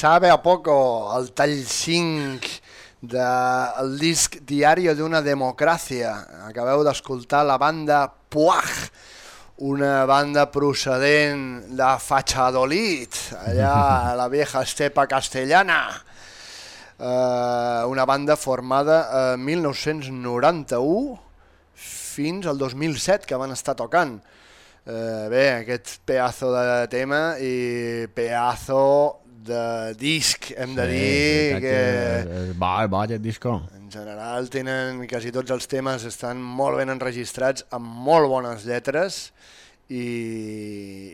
Sabe a poco el tall 5 del disc Diario d'una democràcia. Acabeu d'escoltar la banda Puaj, una banda procedent de Fachadolid, allà (laughs) a la vieja estepa castellana. Uh, una banda formada en 1991 fins al 2007 que van estar tocant. Uh, bé, aquest pedazo de tema i pedazo de disc, hem de sí, dir que... Bo, és bo aquest disco. En general tenen, quasi tots els temes estan molt ben enregistrats, amb molt bones lletres i,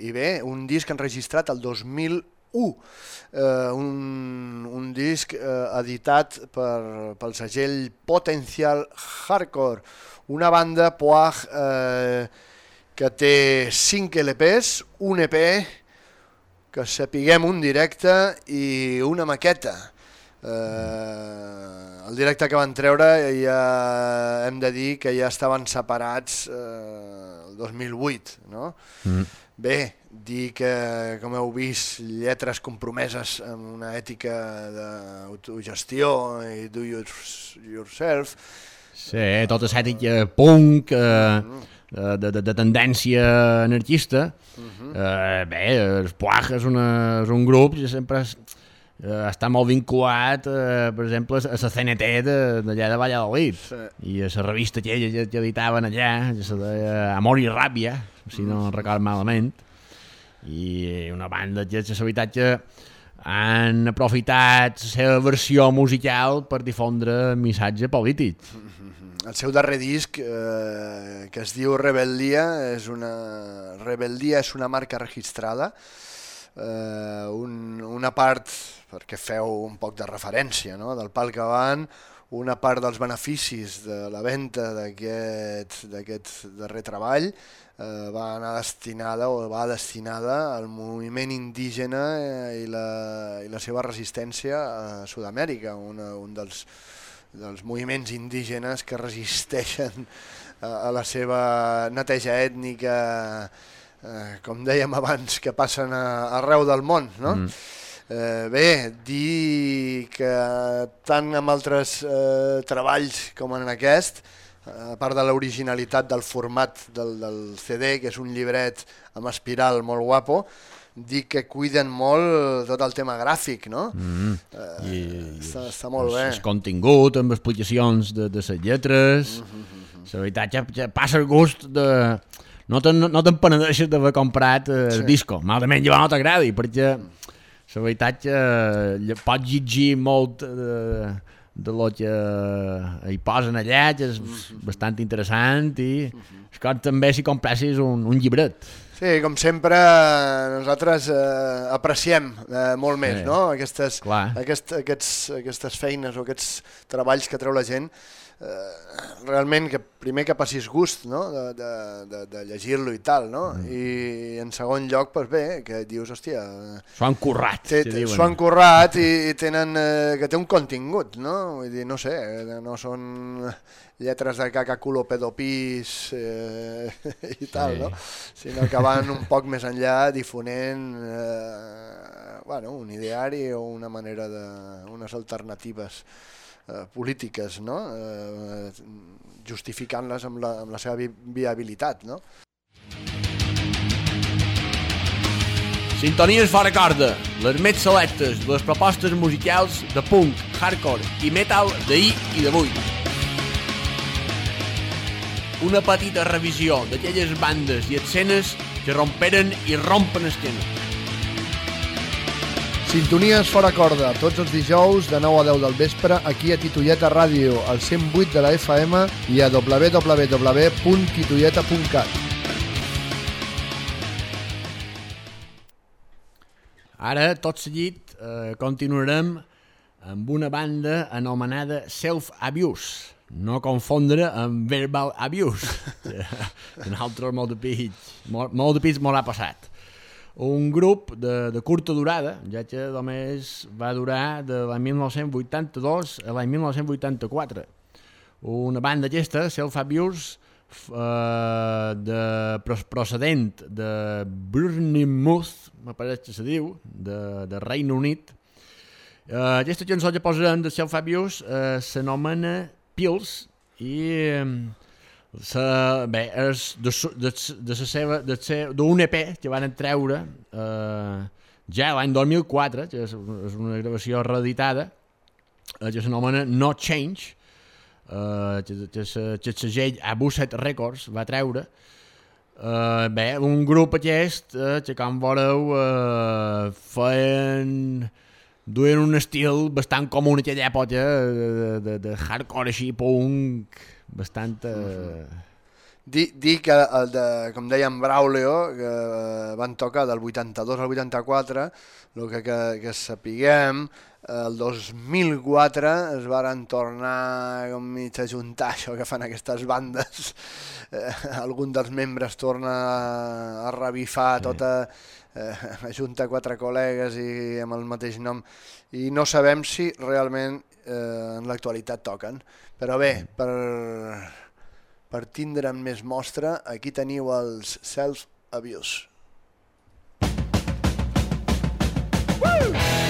i bé, un disc enregistrat el 2001, eh, un, un disc eh, editat per, pel segell Potential Hardcore, una banda Poag eh, que té 5 LPs, un EP, que sapiguem un directe i una maqueta. Eh, el directe que van treure ja hem de dir que ja estaven separats eh, el 2008, no? Mm. Bé, dir que, com heu vist, lletres compromeses amb una ètica d'autogestió i do yourself. Sí, tota l'ètica punk, eh, mm de, de, de tendència anarquista. Uh -huh. eh, bé, el Puaj és, una, és un grup que sempre és, eh, està molt vinculat, eh, per exemple, a la CNT d'allà de Valladolid sí. i a la revista aquella que, que editaven allà, que se deia Amor i Ràbia, si no record malament, i una banda que, la veritat, que han aprofitat la seva versió musical per difondre missatge polític. -huh el seu darrer disc, eh, que es diu Rebeldia, és una... Rebeldia és una marca registrada, eh, un, una part, perquè feu un poc de referència no? del pal que van, una part dels beneficis de la venda d'aquest darrer treball eh, va anar destinada o va destinada al moviment indígena eh, i, la, i la seva resistència a Sud-amèrica, un dels dels moviments indígenes que resisteixen a, a la seva neteja ètnica, eh, com dèiem abans, que passen a, arreu del món. No? Mm. Eh, bé, dir que tant amb altres eh, treballs com en aquest, a part de l'originalitat del format del, del CD, que és un llibret amb espiral molt guapo, dir que cuiden molt tot el tema gràfic, no? Mm. Uh, I, està, està molt bé. El contingut, amb explicacions de, de les lletres, mm -hmm. la veritat ja, ja passa el gust de... No te'n no te penedeixes d'haver comprat eh, sí. el disco, malament ja no t'agradi, perquè la veritat que pots llegir molt de, de lo que hi posen allà, que és mm bastant interessant, i mm és com també si compressis un, un llibret. Sí, com sempre, nosaltres eh, apreciem eh, molt més sí, no? aquestes, aquest, aquests, aquestes feines o aquests treballs que treu la gent. Eh, realment, que primer que passis gust no? de, de, de, de llegir-lo i tal, no? Mm. I en segon lloc, pues bé, que dius, hòstia... S'ho han currat, S'ho han currat i, i tenen, eh, que té un contingut, no? Vull dir, no sé, no són lletres de caca culo pedopis eh, (laughs) i tal, sí. no? sinó que van un poc més enllà difonent eh, bueno, un ideari o una manera de... unes alternatives eh, polítiques, no? eh, justificant-les amb, la, amb la seva vi viabilitat. No? Sintonies fora corda, les més selectes, les propostes musicals de punk, hardcore i metal d'ahir i d'avui una petita revisió d'aquelles bandes i escenes que romperen i rompen esquena. Sintonies fora corda, tots els dijous de 9 a 10 del vespre aquí a Titoieta Ràdio, al 108 de la FM i a www.titoieta.cat. Ara, tot seguit, eh, continuarem amb una banda anomenada Self Abuse no confondre amb verbal abuse. (laughs) (laughs) en altres molt de pits, molt, molt de pits molt ha passat. Un grup de, de curta durada, ja que només va durar de l'any 1982 a l'any 1984. Una banda aquesta, Self Abuse, uh, de, procedent de Bournemouth, me pareix que se diu, de, de Reino Unit. Uh, aquesta cançó que posarem de Self Abuse uh, s'anomena Pils i sa, bé, és de, de, de la seva d'un EP que van treure eh, ja l'any 2004 que és, és una gravació reeditada eh, que s'anomena No Change. Eh, que, que, que el segell Abuset Records va treure eh, bé, un grup aquest eh, que com veureu eh, feien duien un estil bastant comú en aquella època de, de, de hardcore així, punk, bastant... Eh... Dir, dir que, el de, com deia en Braulio, que van tocar del 82 al 84, el que, que, que sapiguem, el 2004 es varen tornar com mig a juntar això que fan aquestes bandes. (laughs) Eh, algun dels membres torna a revifar tota eh, junta quatre col·legues i amb el mateix nom. I no sabem si realment eh, en l'actualitat toquen. Però bé, per, per tindre'n més mostra, aquí teniu els Self-Abuse. Need a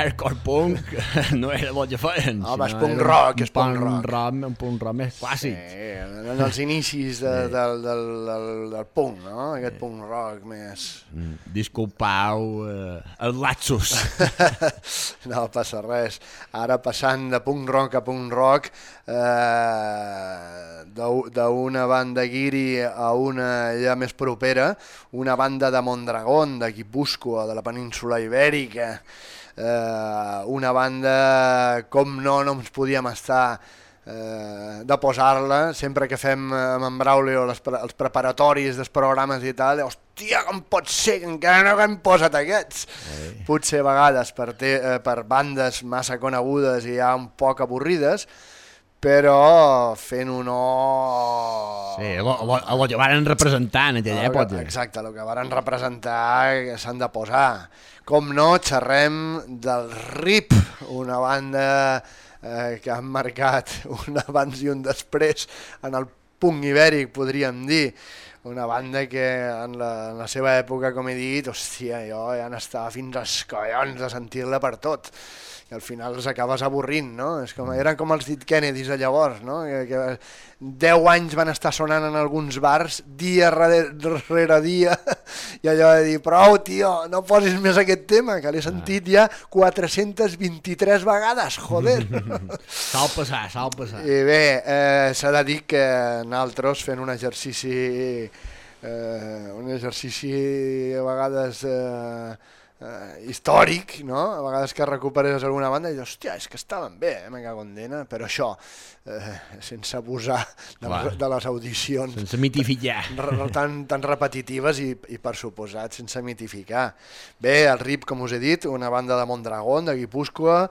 hardcore punk (laughs) no era feien. Home, és sinó punk rock, és punk rock. rock. Un punk rock més clàssic. Sí, en els inicis de, del, del, del, del punk, no? Aquest punk rock més... Mm, Disculpau eh, el lapsus. (laughs) no passa res. Ara passant de punk rock a punk rock, eh, d'u- d'una banda guiri a una ja més propera, una banda de Mondragón, de Guipúscoa, de la península Ibèrica, eh, una banda, com no, no ens podíem estar eh, de posar-la, sempre que fem eh, amb en Braulio les, els preparatoris dels programes i tal, hòstia, com pot ser que encara no hem posat aquests? Potser a vegades per, te, eh, per bandes massa conegudes i ja un poc avorrides, però fent honor... Sí, lo, lo, lo que varen representar en aquella El que- època. Exacte, el que varen representar s'han de posar. Com no, xerrem del RIP, una banda eh, que han marcat (laughs) un abans i un després en el punk ibèric, podríem dir. Una banda que en la, en la seva època, com he dit, hòstia, jo ja n'estava fins als collons de sentir-la per tot i al final els acabes avorrint, no? És com, eren com els Dead Kennedys de llavors, no? Que, que 10 anys van estar sonant en alguns bars, dia rere, dia, (laughs) i allò de dir, prou, tio, no posis més aquest tema, que l'he sentit ja 423 vegades, joder. (laughs) Sol passar, sol passar. I bé, eh, s'ha de dir que nosaltres fent un exercici, eh, un exercici a vegades eh, eh, històric, no? A vegades que recuperes alguna banda i dius, hòstia, és que estaven bé, eh, me cago en dena, però això, eh, sense abusar de, Clar. les, de les audicions Sense mitificar. tan, tan repetitives i, i per suposat sense mitificar. Bé, el RIP, com us he dit, una banda de Mondragón, de Guipúscoa,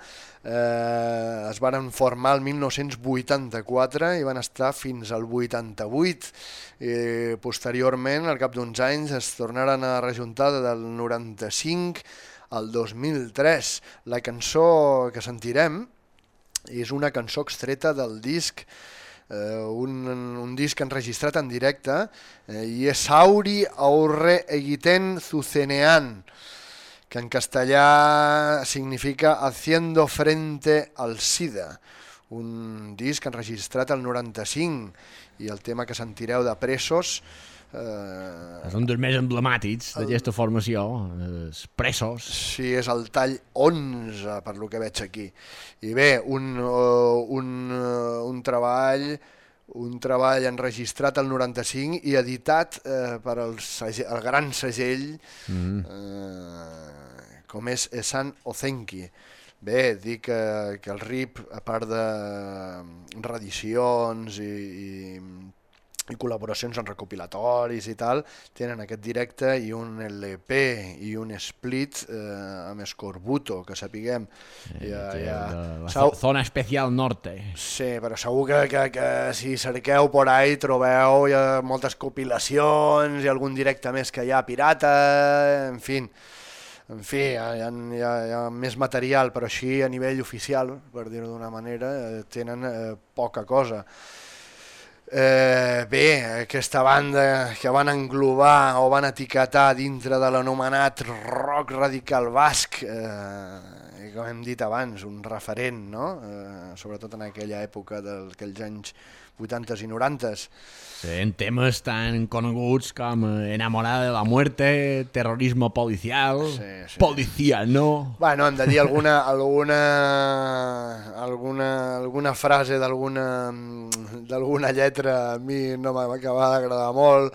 eh, es van formar el 1984 i van estar fins al 88. I posteriorment, al cap d'uns anys, es tornaren a rejuntar del 95 al 2003. La cançó que sentirem és una cançó extreta del disc eh, un, un disc enregistrat en directe eh, i és Auri aurre egiten zuzenean que en castellà significa haciendo frente al SIDA. Un disc enregistrat al 95 i el tema que sentireu de Presos eh, És un dels més emblemàtics d'aquesta formació, els presos. Sí, és el tall 11, per lo que veig aquí. I bé, un, uh, un, uh, un treball un treball enregistrat al 95 i editat eh, per el, segell, el gran segell mm. eh, com és Esan Ozenki. Bé, dic que, que el RIP, a part de reedicions i, i i col·laboracions en recopilatoris i tal, tenen aquest directe i un LP i un split eh, amb Scorbuto, que sapiguem. Eh, ja, ja, la segur... zona especial norte. Sí, però segur que, que, que si cerqueu por ahí trobeu ha moltes compilacions i algun directe més que hi ha pirata, en fi. En fi, hi ha, hi, ha, hi ha més material, però així a nivell oficial, per dir-ho d'una manera, eh, tenen eh, poca cosa. Eh, bé, aquesta banda que van englobar o van etiquetar dintre de l'anomenat rock radical basc, eh, com hem dit abans, un referent, no? eh, sobretot en aquella època d'aquells anys 80s i 90s. Sí, en temes tan coneguts com Enamorada de la muerte, terrorisme policial, sí, sí. policiano... Bueno, hem de dir alguna, alguna, alguna, alguna frase d'alguna lletra a mi no m'acaba d'agradar molt,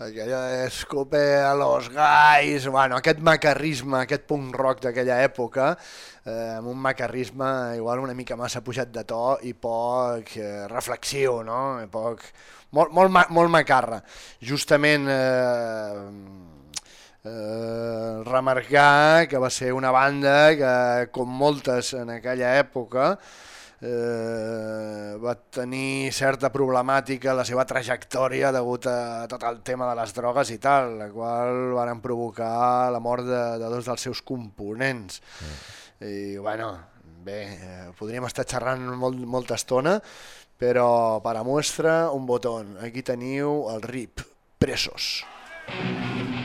aquella escope a los gais, bueno, aquest macarrisme, aquest punk rock d'aquella època, eh, amb un macarrisme igual una mica massa pujat de to i poc eh, reflexiu, no? I poc molt, molt, molt macarra. Justament eh, eh, remarcar que va ser una banda que, com moltes en aquella època, eh, va tenir certa problemàtica la seva trajectòria degut a tot el tema de les drogues i tal, la qual van provocar la mort de, de dos dels seus components. Mm. I bueno, bé, eh, podríem estar xerrant molt, molta estona, però per a mostra un botó. Aquí teniu el RIP, presos. años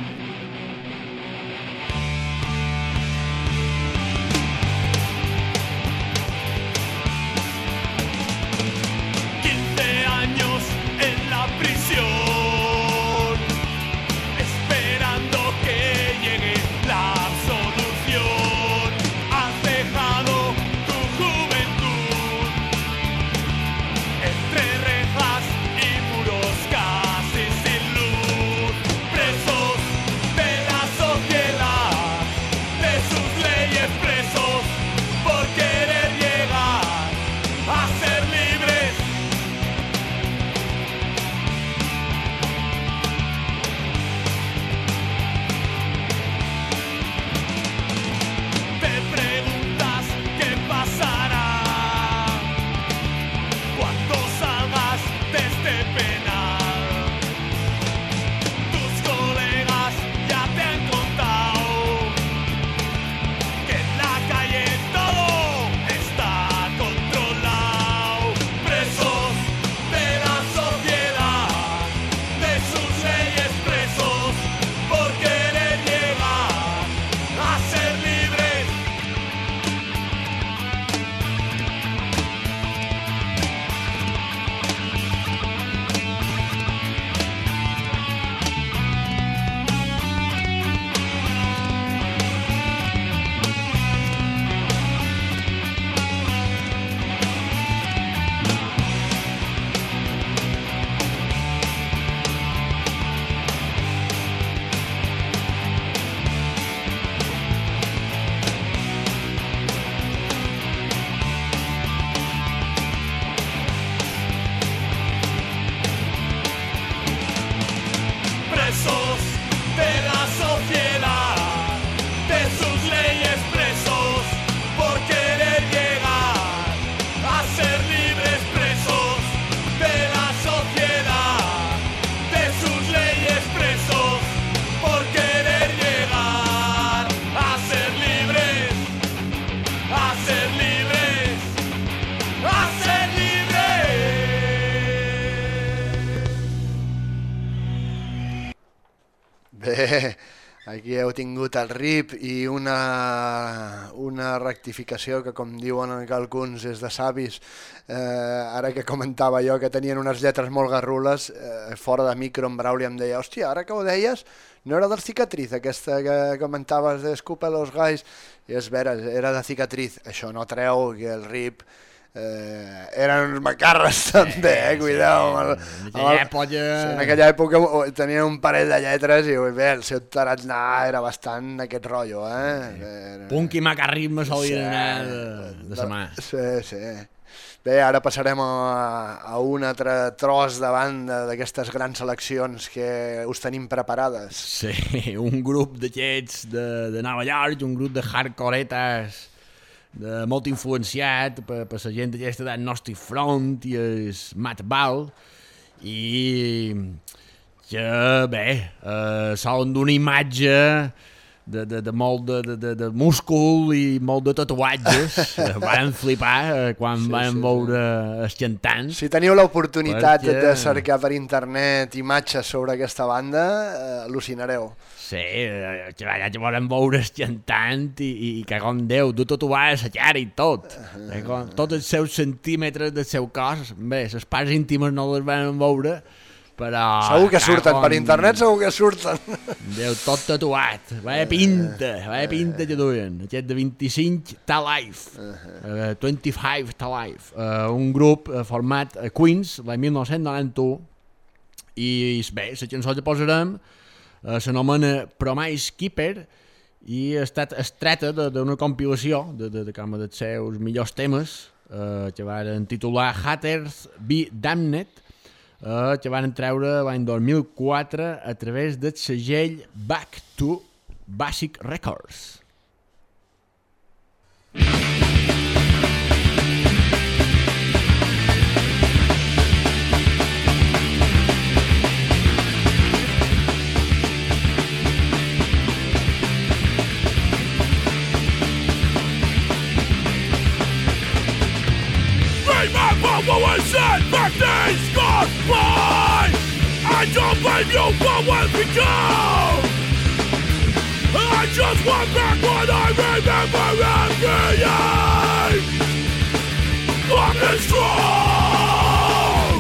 Aquí heu tingut el RIP i una, una rectificació que, com diuen alguns, és de savis. Eh, ara que comentava jo que tenien unes lletres molt garrules, eh, fora de micro en Brauli em deia hòstia, ara que ho deies, no era del cicatriz aquesta que comentaves de Escupa los Guys? I és vera, era de cicatriz. Això no treu que el RIP eh, eren uns macarres també, eh, cuidao. Amb el, aquella època- Sí, en aquella època tenien un parell de lletres i bé, el seu tarannà era bastant aquest rotllo, eh? Era- Punk i macarrisme solien Sí. anar de, de sa mà. Sí, sí. Bé, ara passarem a, a un altre tros de banda d'aquestes grans seleccions que us tenim preparades. Sí, un grup d'aquests de, de Nova York, un grup de hardcoretes de molt influenciat per, per la gent d'aquesta edat Gnostic Front i el Matt Ball. I que bé, eh, solen d'una imatge de, de, de molt de, de, de, de múscul i molt de tatuatges. (laughs) Van flipar eh, quan sí, van sí, sí, veure els cantants. Si teniu l'oportunitat Perquè- de cercar per internet imatges sobre aquesta banda, eh, al·lucinareu. Sí, eh, que allà que volen veure el cantant i, i, i que com Déu, du tatuar a la cara i tot. Eh, com, tots els seus centímetres del seu cos, bé, les parts íntimes no les van veure, però... segur que surten cago per internet, segur que surten. Déu, tot tatuat. Vaya pinta, vaya pinta que duien. Aquest de 25 Ta Life. Uh, 25 Ta Life. Uh, un grup format a Queens, l'any 1991, i bé, la cançó que posarem uh, s'anomena Promise Keeper i ha estat estreta de- d'una compilació de, de, de, com dels seus millors temes uh, que van titular Hatters Be Damned eh, que van treure l'any 2004 a través del segell Back to Basic Records. Back days gone by. I don't blame you for what we go. I just want back what I remember every day. Long and strong.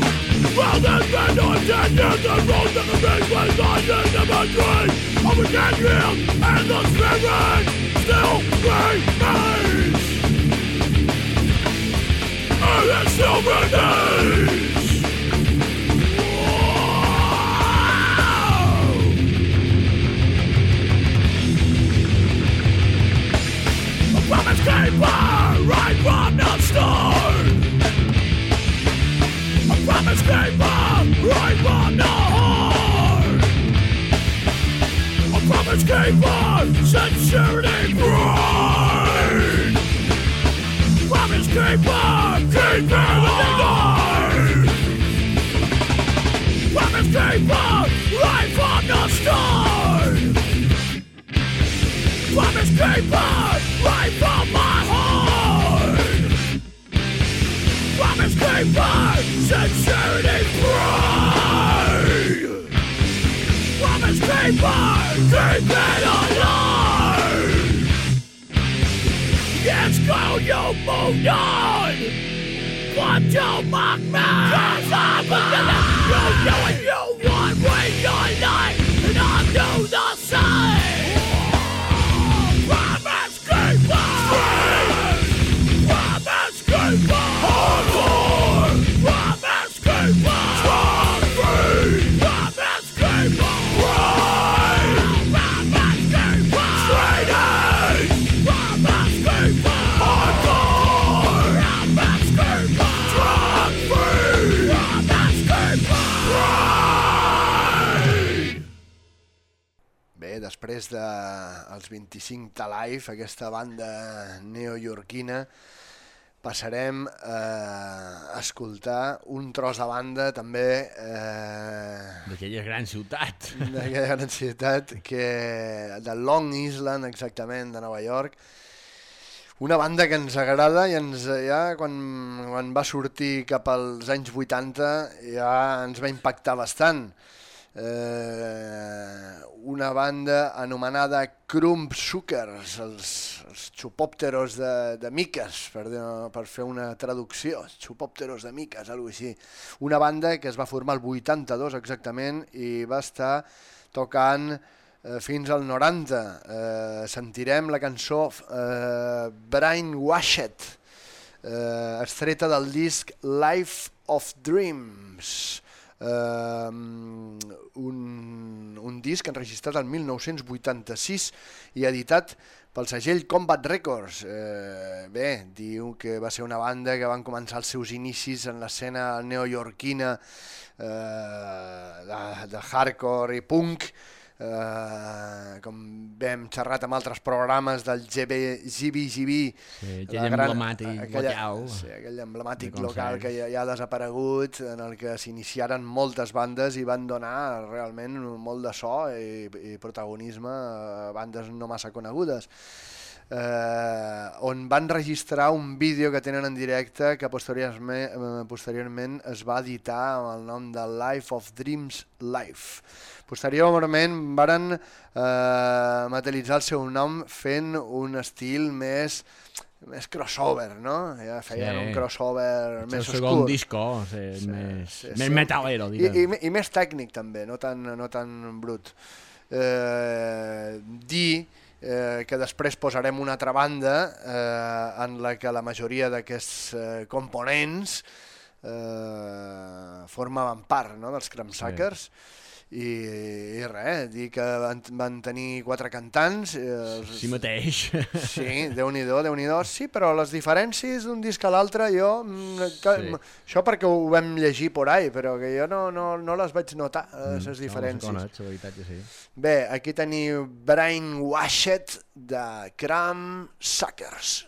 Well, there's been no ten years the road to the big place I did never dream. But we can heal and the spirit still remains. Oh, and it still remains. A promise keeper right from the start. A promise keeper right from the heart. A promise keeper, keeper, keep keeper, right from the start. Keeper, right from my heart. Promise keeper, sincerity pride. Promise keeper, keep it alive. Yes, go, you moved on. But you mock me. Cause I'm a You know what you Bé, després de els 25 de Life, aquesta banda neoyorquina, passarem eh, a escoltar un tros de banda també eh, D'aquella gran ciutat. d'aquella gran ciutat que, de Long Island exactament, de Nova York una banda que ens agrada i ens, ja quan, quan va sortir cap als anys 80 ja ens va impactar bastant eh, una banda anomenada Crumb Suckers, els, els xupòpteros de, de miques, per, per fer una traducció, xupòpteros de miques, alguna així. Una banda que es va formar el 82 exactament i va estar tocant eh, fins al 90. Eh, sentirem la cançó eh, Brainwashed, eh, estreta del disc Life of Dreams, eh, un, un disc enregistrat el 1986 i editat pel segell Combat Records. Eh, bé, diu que va ser una banda que van començar els seus inicis en l'escena neoyorquina eh, de, de hardcore i punk, eh, com vam xerrat amb altres programes del GB, GBGB, Sí, la aquell emblemàtic local. sí, aquell emblemàtic local que ja, ja ha desaparegut, en el que s'iniciaren moltes bandes i van donar realment molt de so i, i protagonisme a bandes no massa conegudes eh, on van registrar un vídeo que tenen en directe que posteriorment, eh, posteriorment es va editar amb el nom de Life of Dreams Life. Posteriorment varen eh, materialitzar el seu nom fent un estil més més crossover, no? Ja feien Sí. un crossover el més segon oscur. disco, sí, més, sí, més sí. metalero, I, diguem. i, I més tècnic també, no tan, no tan brut. Eh, dir eh, que després posarem una altra banda eh, en la que la majoria d'aquests eh, components eh, formaven part no, dels Cramsuckers i, i res, dir que van, van tenir quatre cantants eh, els, Sí mateix. (laughs) Sí, déu-n'hi-do, déu nhi déu Sí, però les diferències d'un disc a l'altre, jo... mm, Que, Sí. Això perquè ho vam llegir por ahí, però que jo no, no, no les vaig notar, eh, les Mm, diferències. no, la veritat sí. Bé, aquí teniu Brainwashed de Cram Suckers.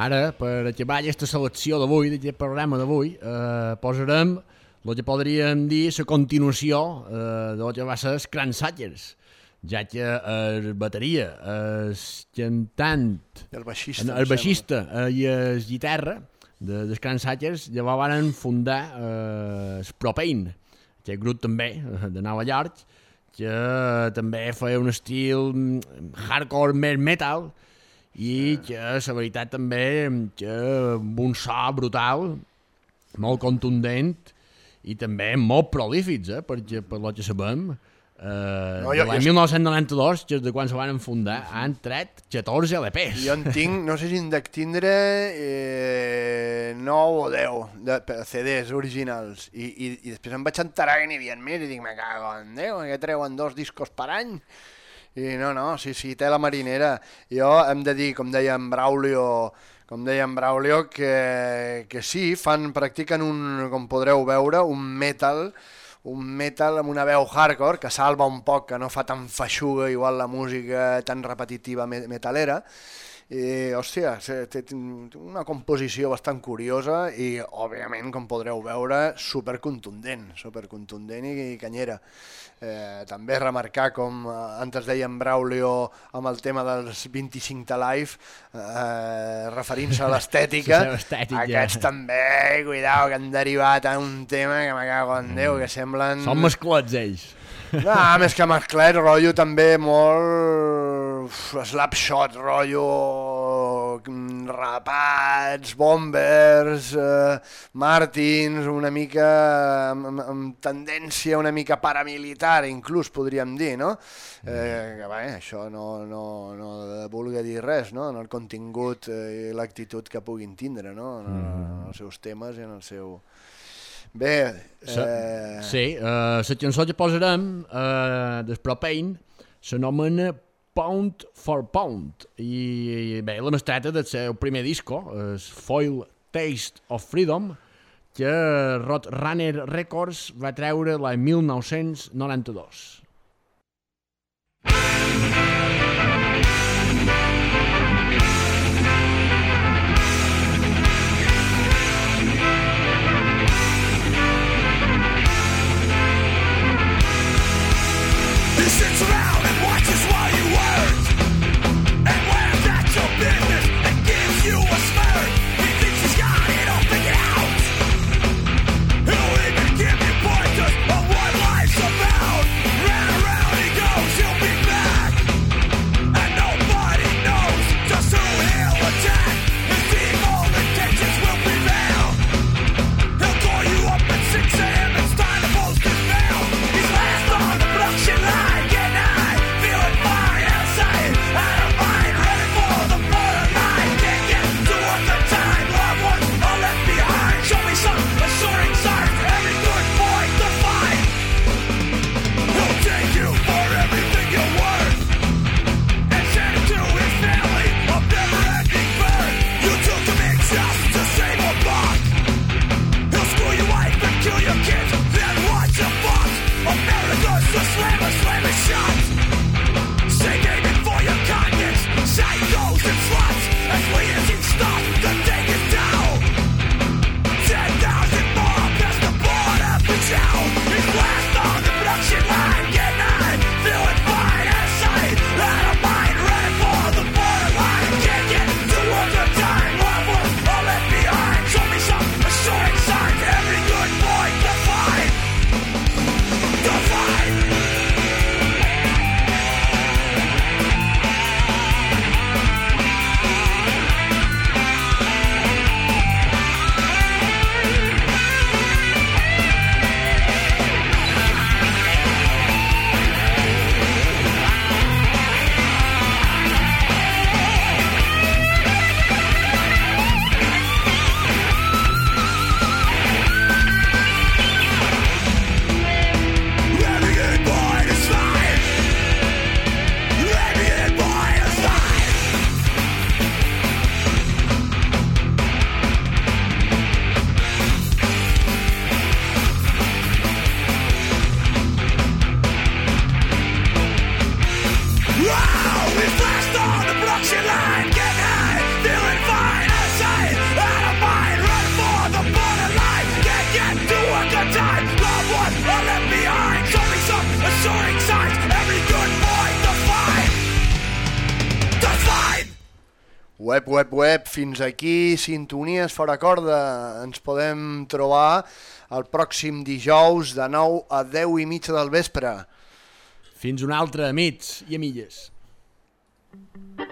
Ara, per acabar aquesta selecció d'avui, d'aquest programa d'avui, eh, posarem el que podríem dir la continuació eh, del que va ser els Cransatchers, ja que el bateria, el cantant, El baixista. el baixista eh, i el guitarra de, dels Cransatchers llavors van fundar eh, el Propane, que és grup també eh, de Nova York, que també feia un estil mm, hardcore més metal i que la veritat també que amb un so brutal, molt contundent i també molt prolífics, eh? perquè per lo que sabem, eh, No, jo- l'any jo- 1992, que és de quan se van fundar, han tret 14 LPs. Jo en tinc, no sé si en dec tindre eh, 9 o 10 de de CDs originals i, i, i després em vaig enterar que n'hi havia més i dic, me cago en Déu, que treuen dos discos per any i no, no, sí, sí, té la marinera. Jo hem de dir, com deia en Braulio com deia en Braulio que, que sí, fan, practiquen un, com podreu veure, un metal un metal amb una veu hardcore que salva un poc, que no fa tan feixuga igual la música tan repetitiva me- metalera i, hòstia, se- té una composició bastant curiosa i, òbviament, com podreu veure, supercontundent, supercontundent i, i canyera. Eh, també remarcar, com eh, antes deia en Braulio amb el tema dels 25 de live, eh, referint-se a l'estètica, (laughs) aquests també, cuidao, que han derivat a un tema que me cago en Déu, que semblen... Són masclets, ells. No, més que mesclet, rotllo també molt... Slapshot, rotllo... mm, Rapats, bombers, eh, martins, una mica amb, amb, amb tendència una mica paramilitar, inclús podríem dir, no? Eh, que bé, això no, no, no vulga dir res, no? En el contingut eh, i l'actitud que puguin tindre, no? En, en els seus temes i en el seu... Bé, eh... Sí, eh, la cançó que posarem eh, del Propane s'anomena Pound for Pound i bé, la mestreta del seu primer disco, el Foil Taste of Freedom, que Roadrunner Records va treure l'any 1992. Fins aquí, sintonies fora corda. Ens podem trobar el pròxim dijous de 9 a 10 i mitja del vespre. Fins un altre, amics i amigues. Thank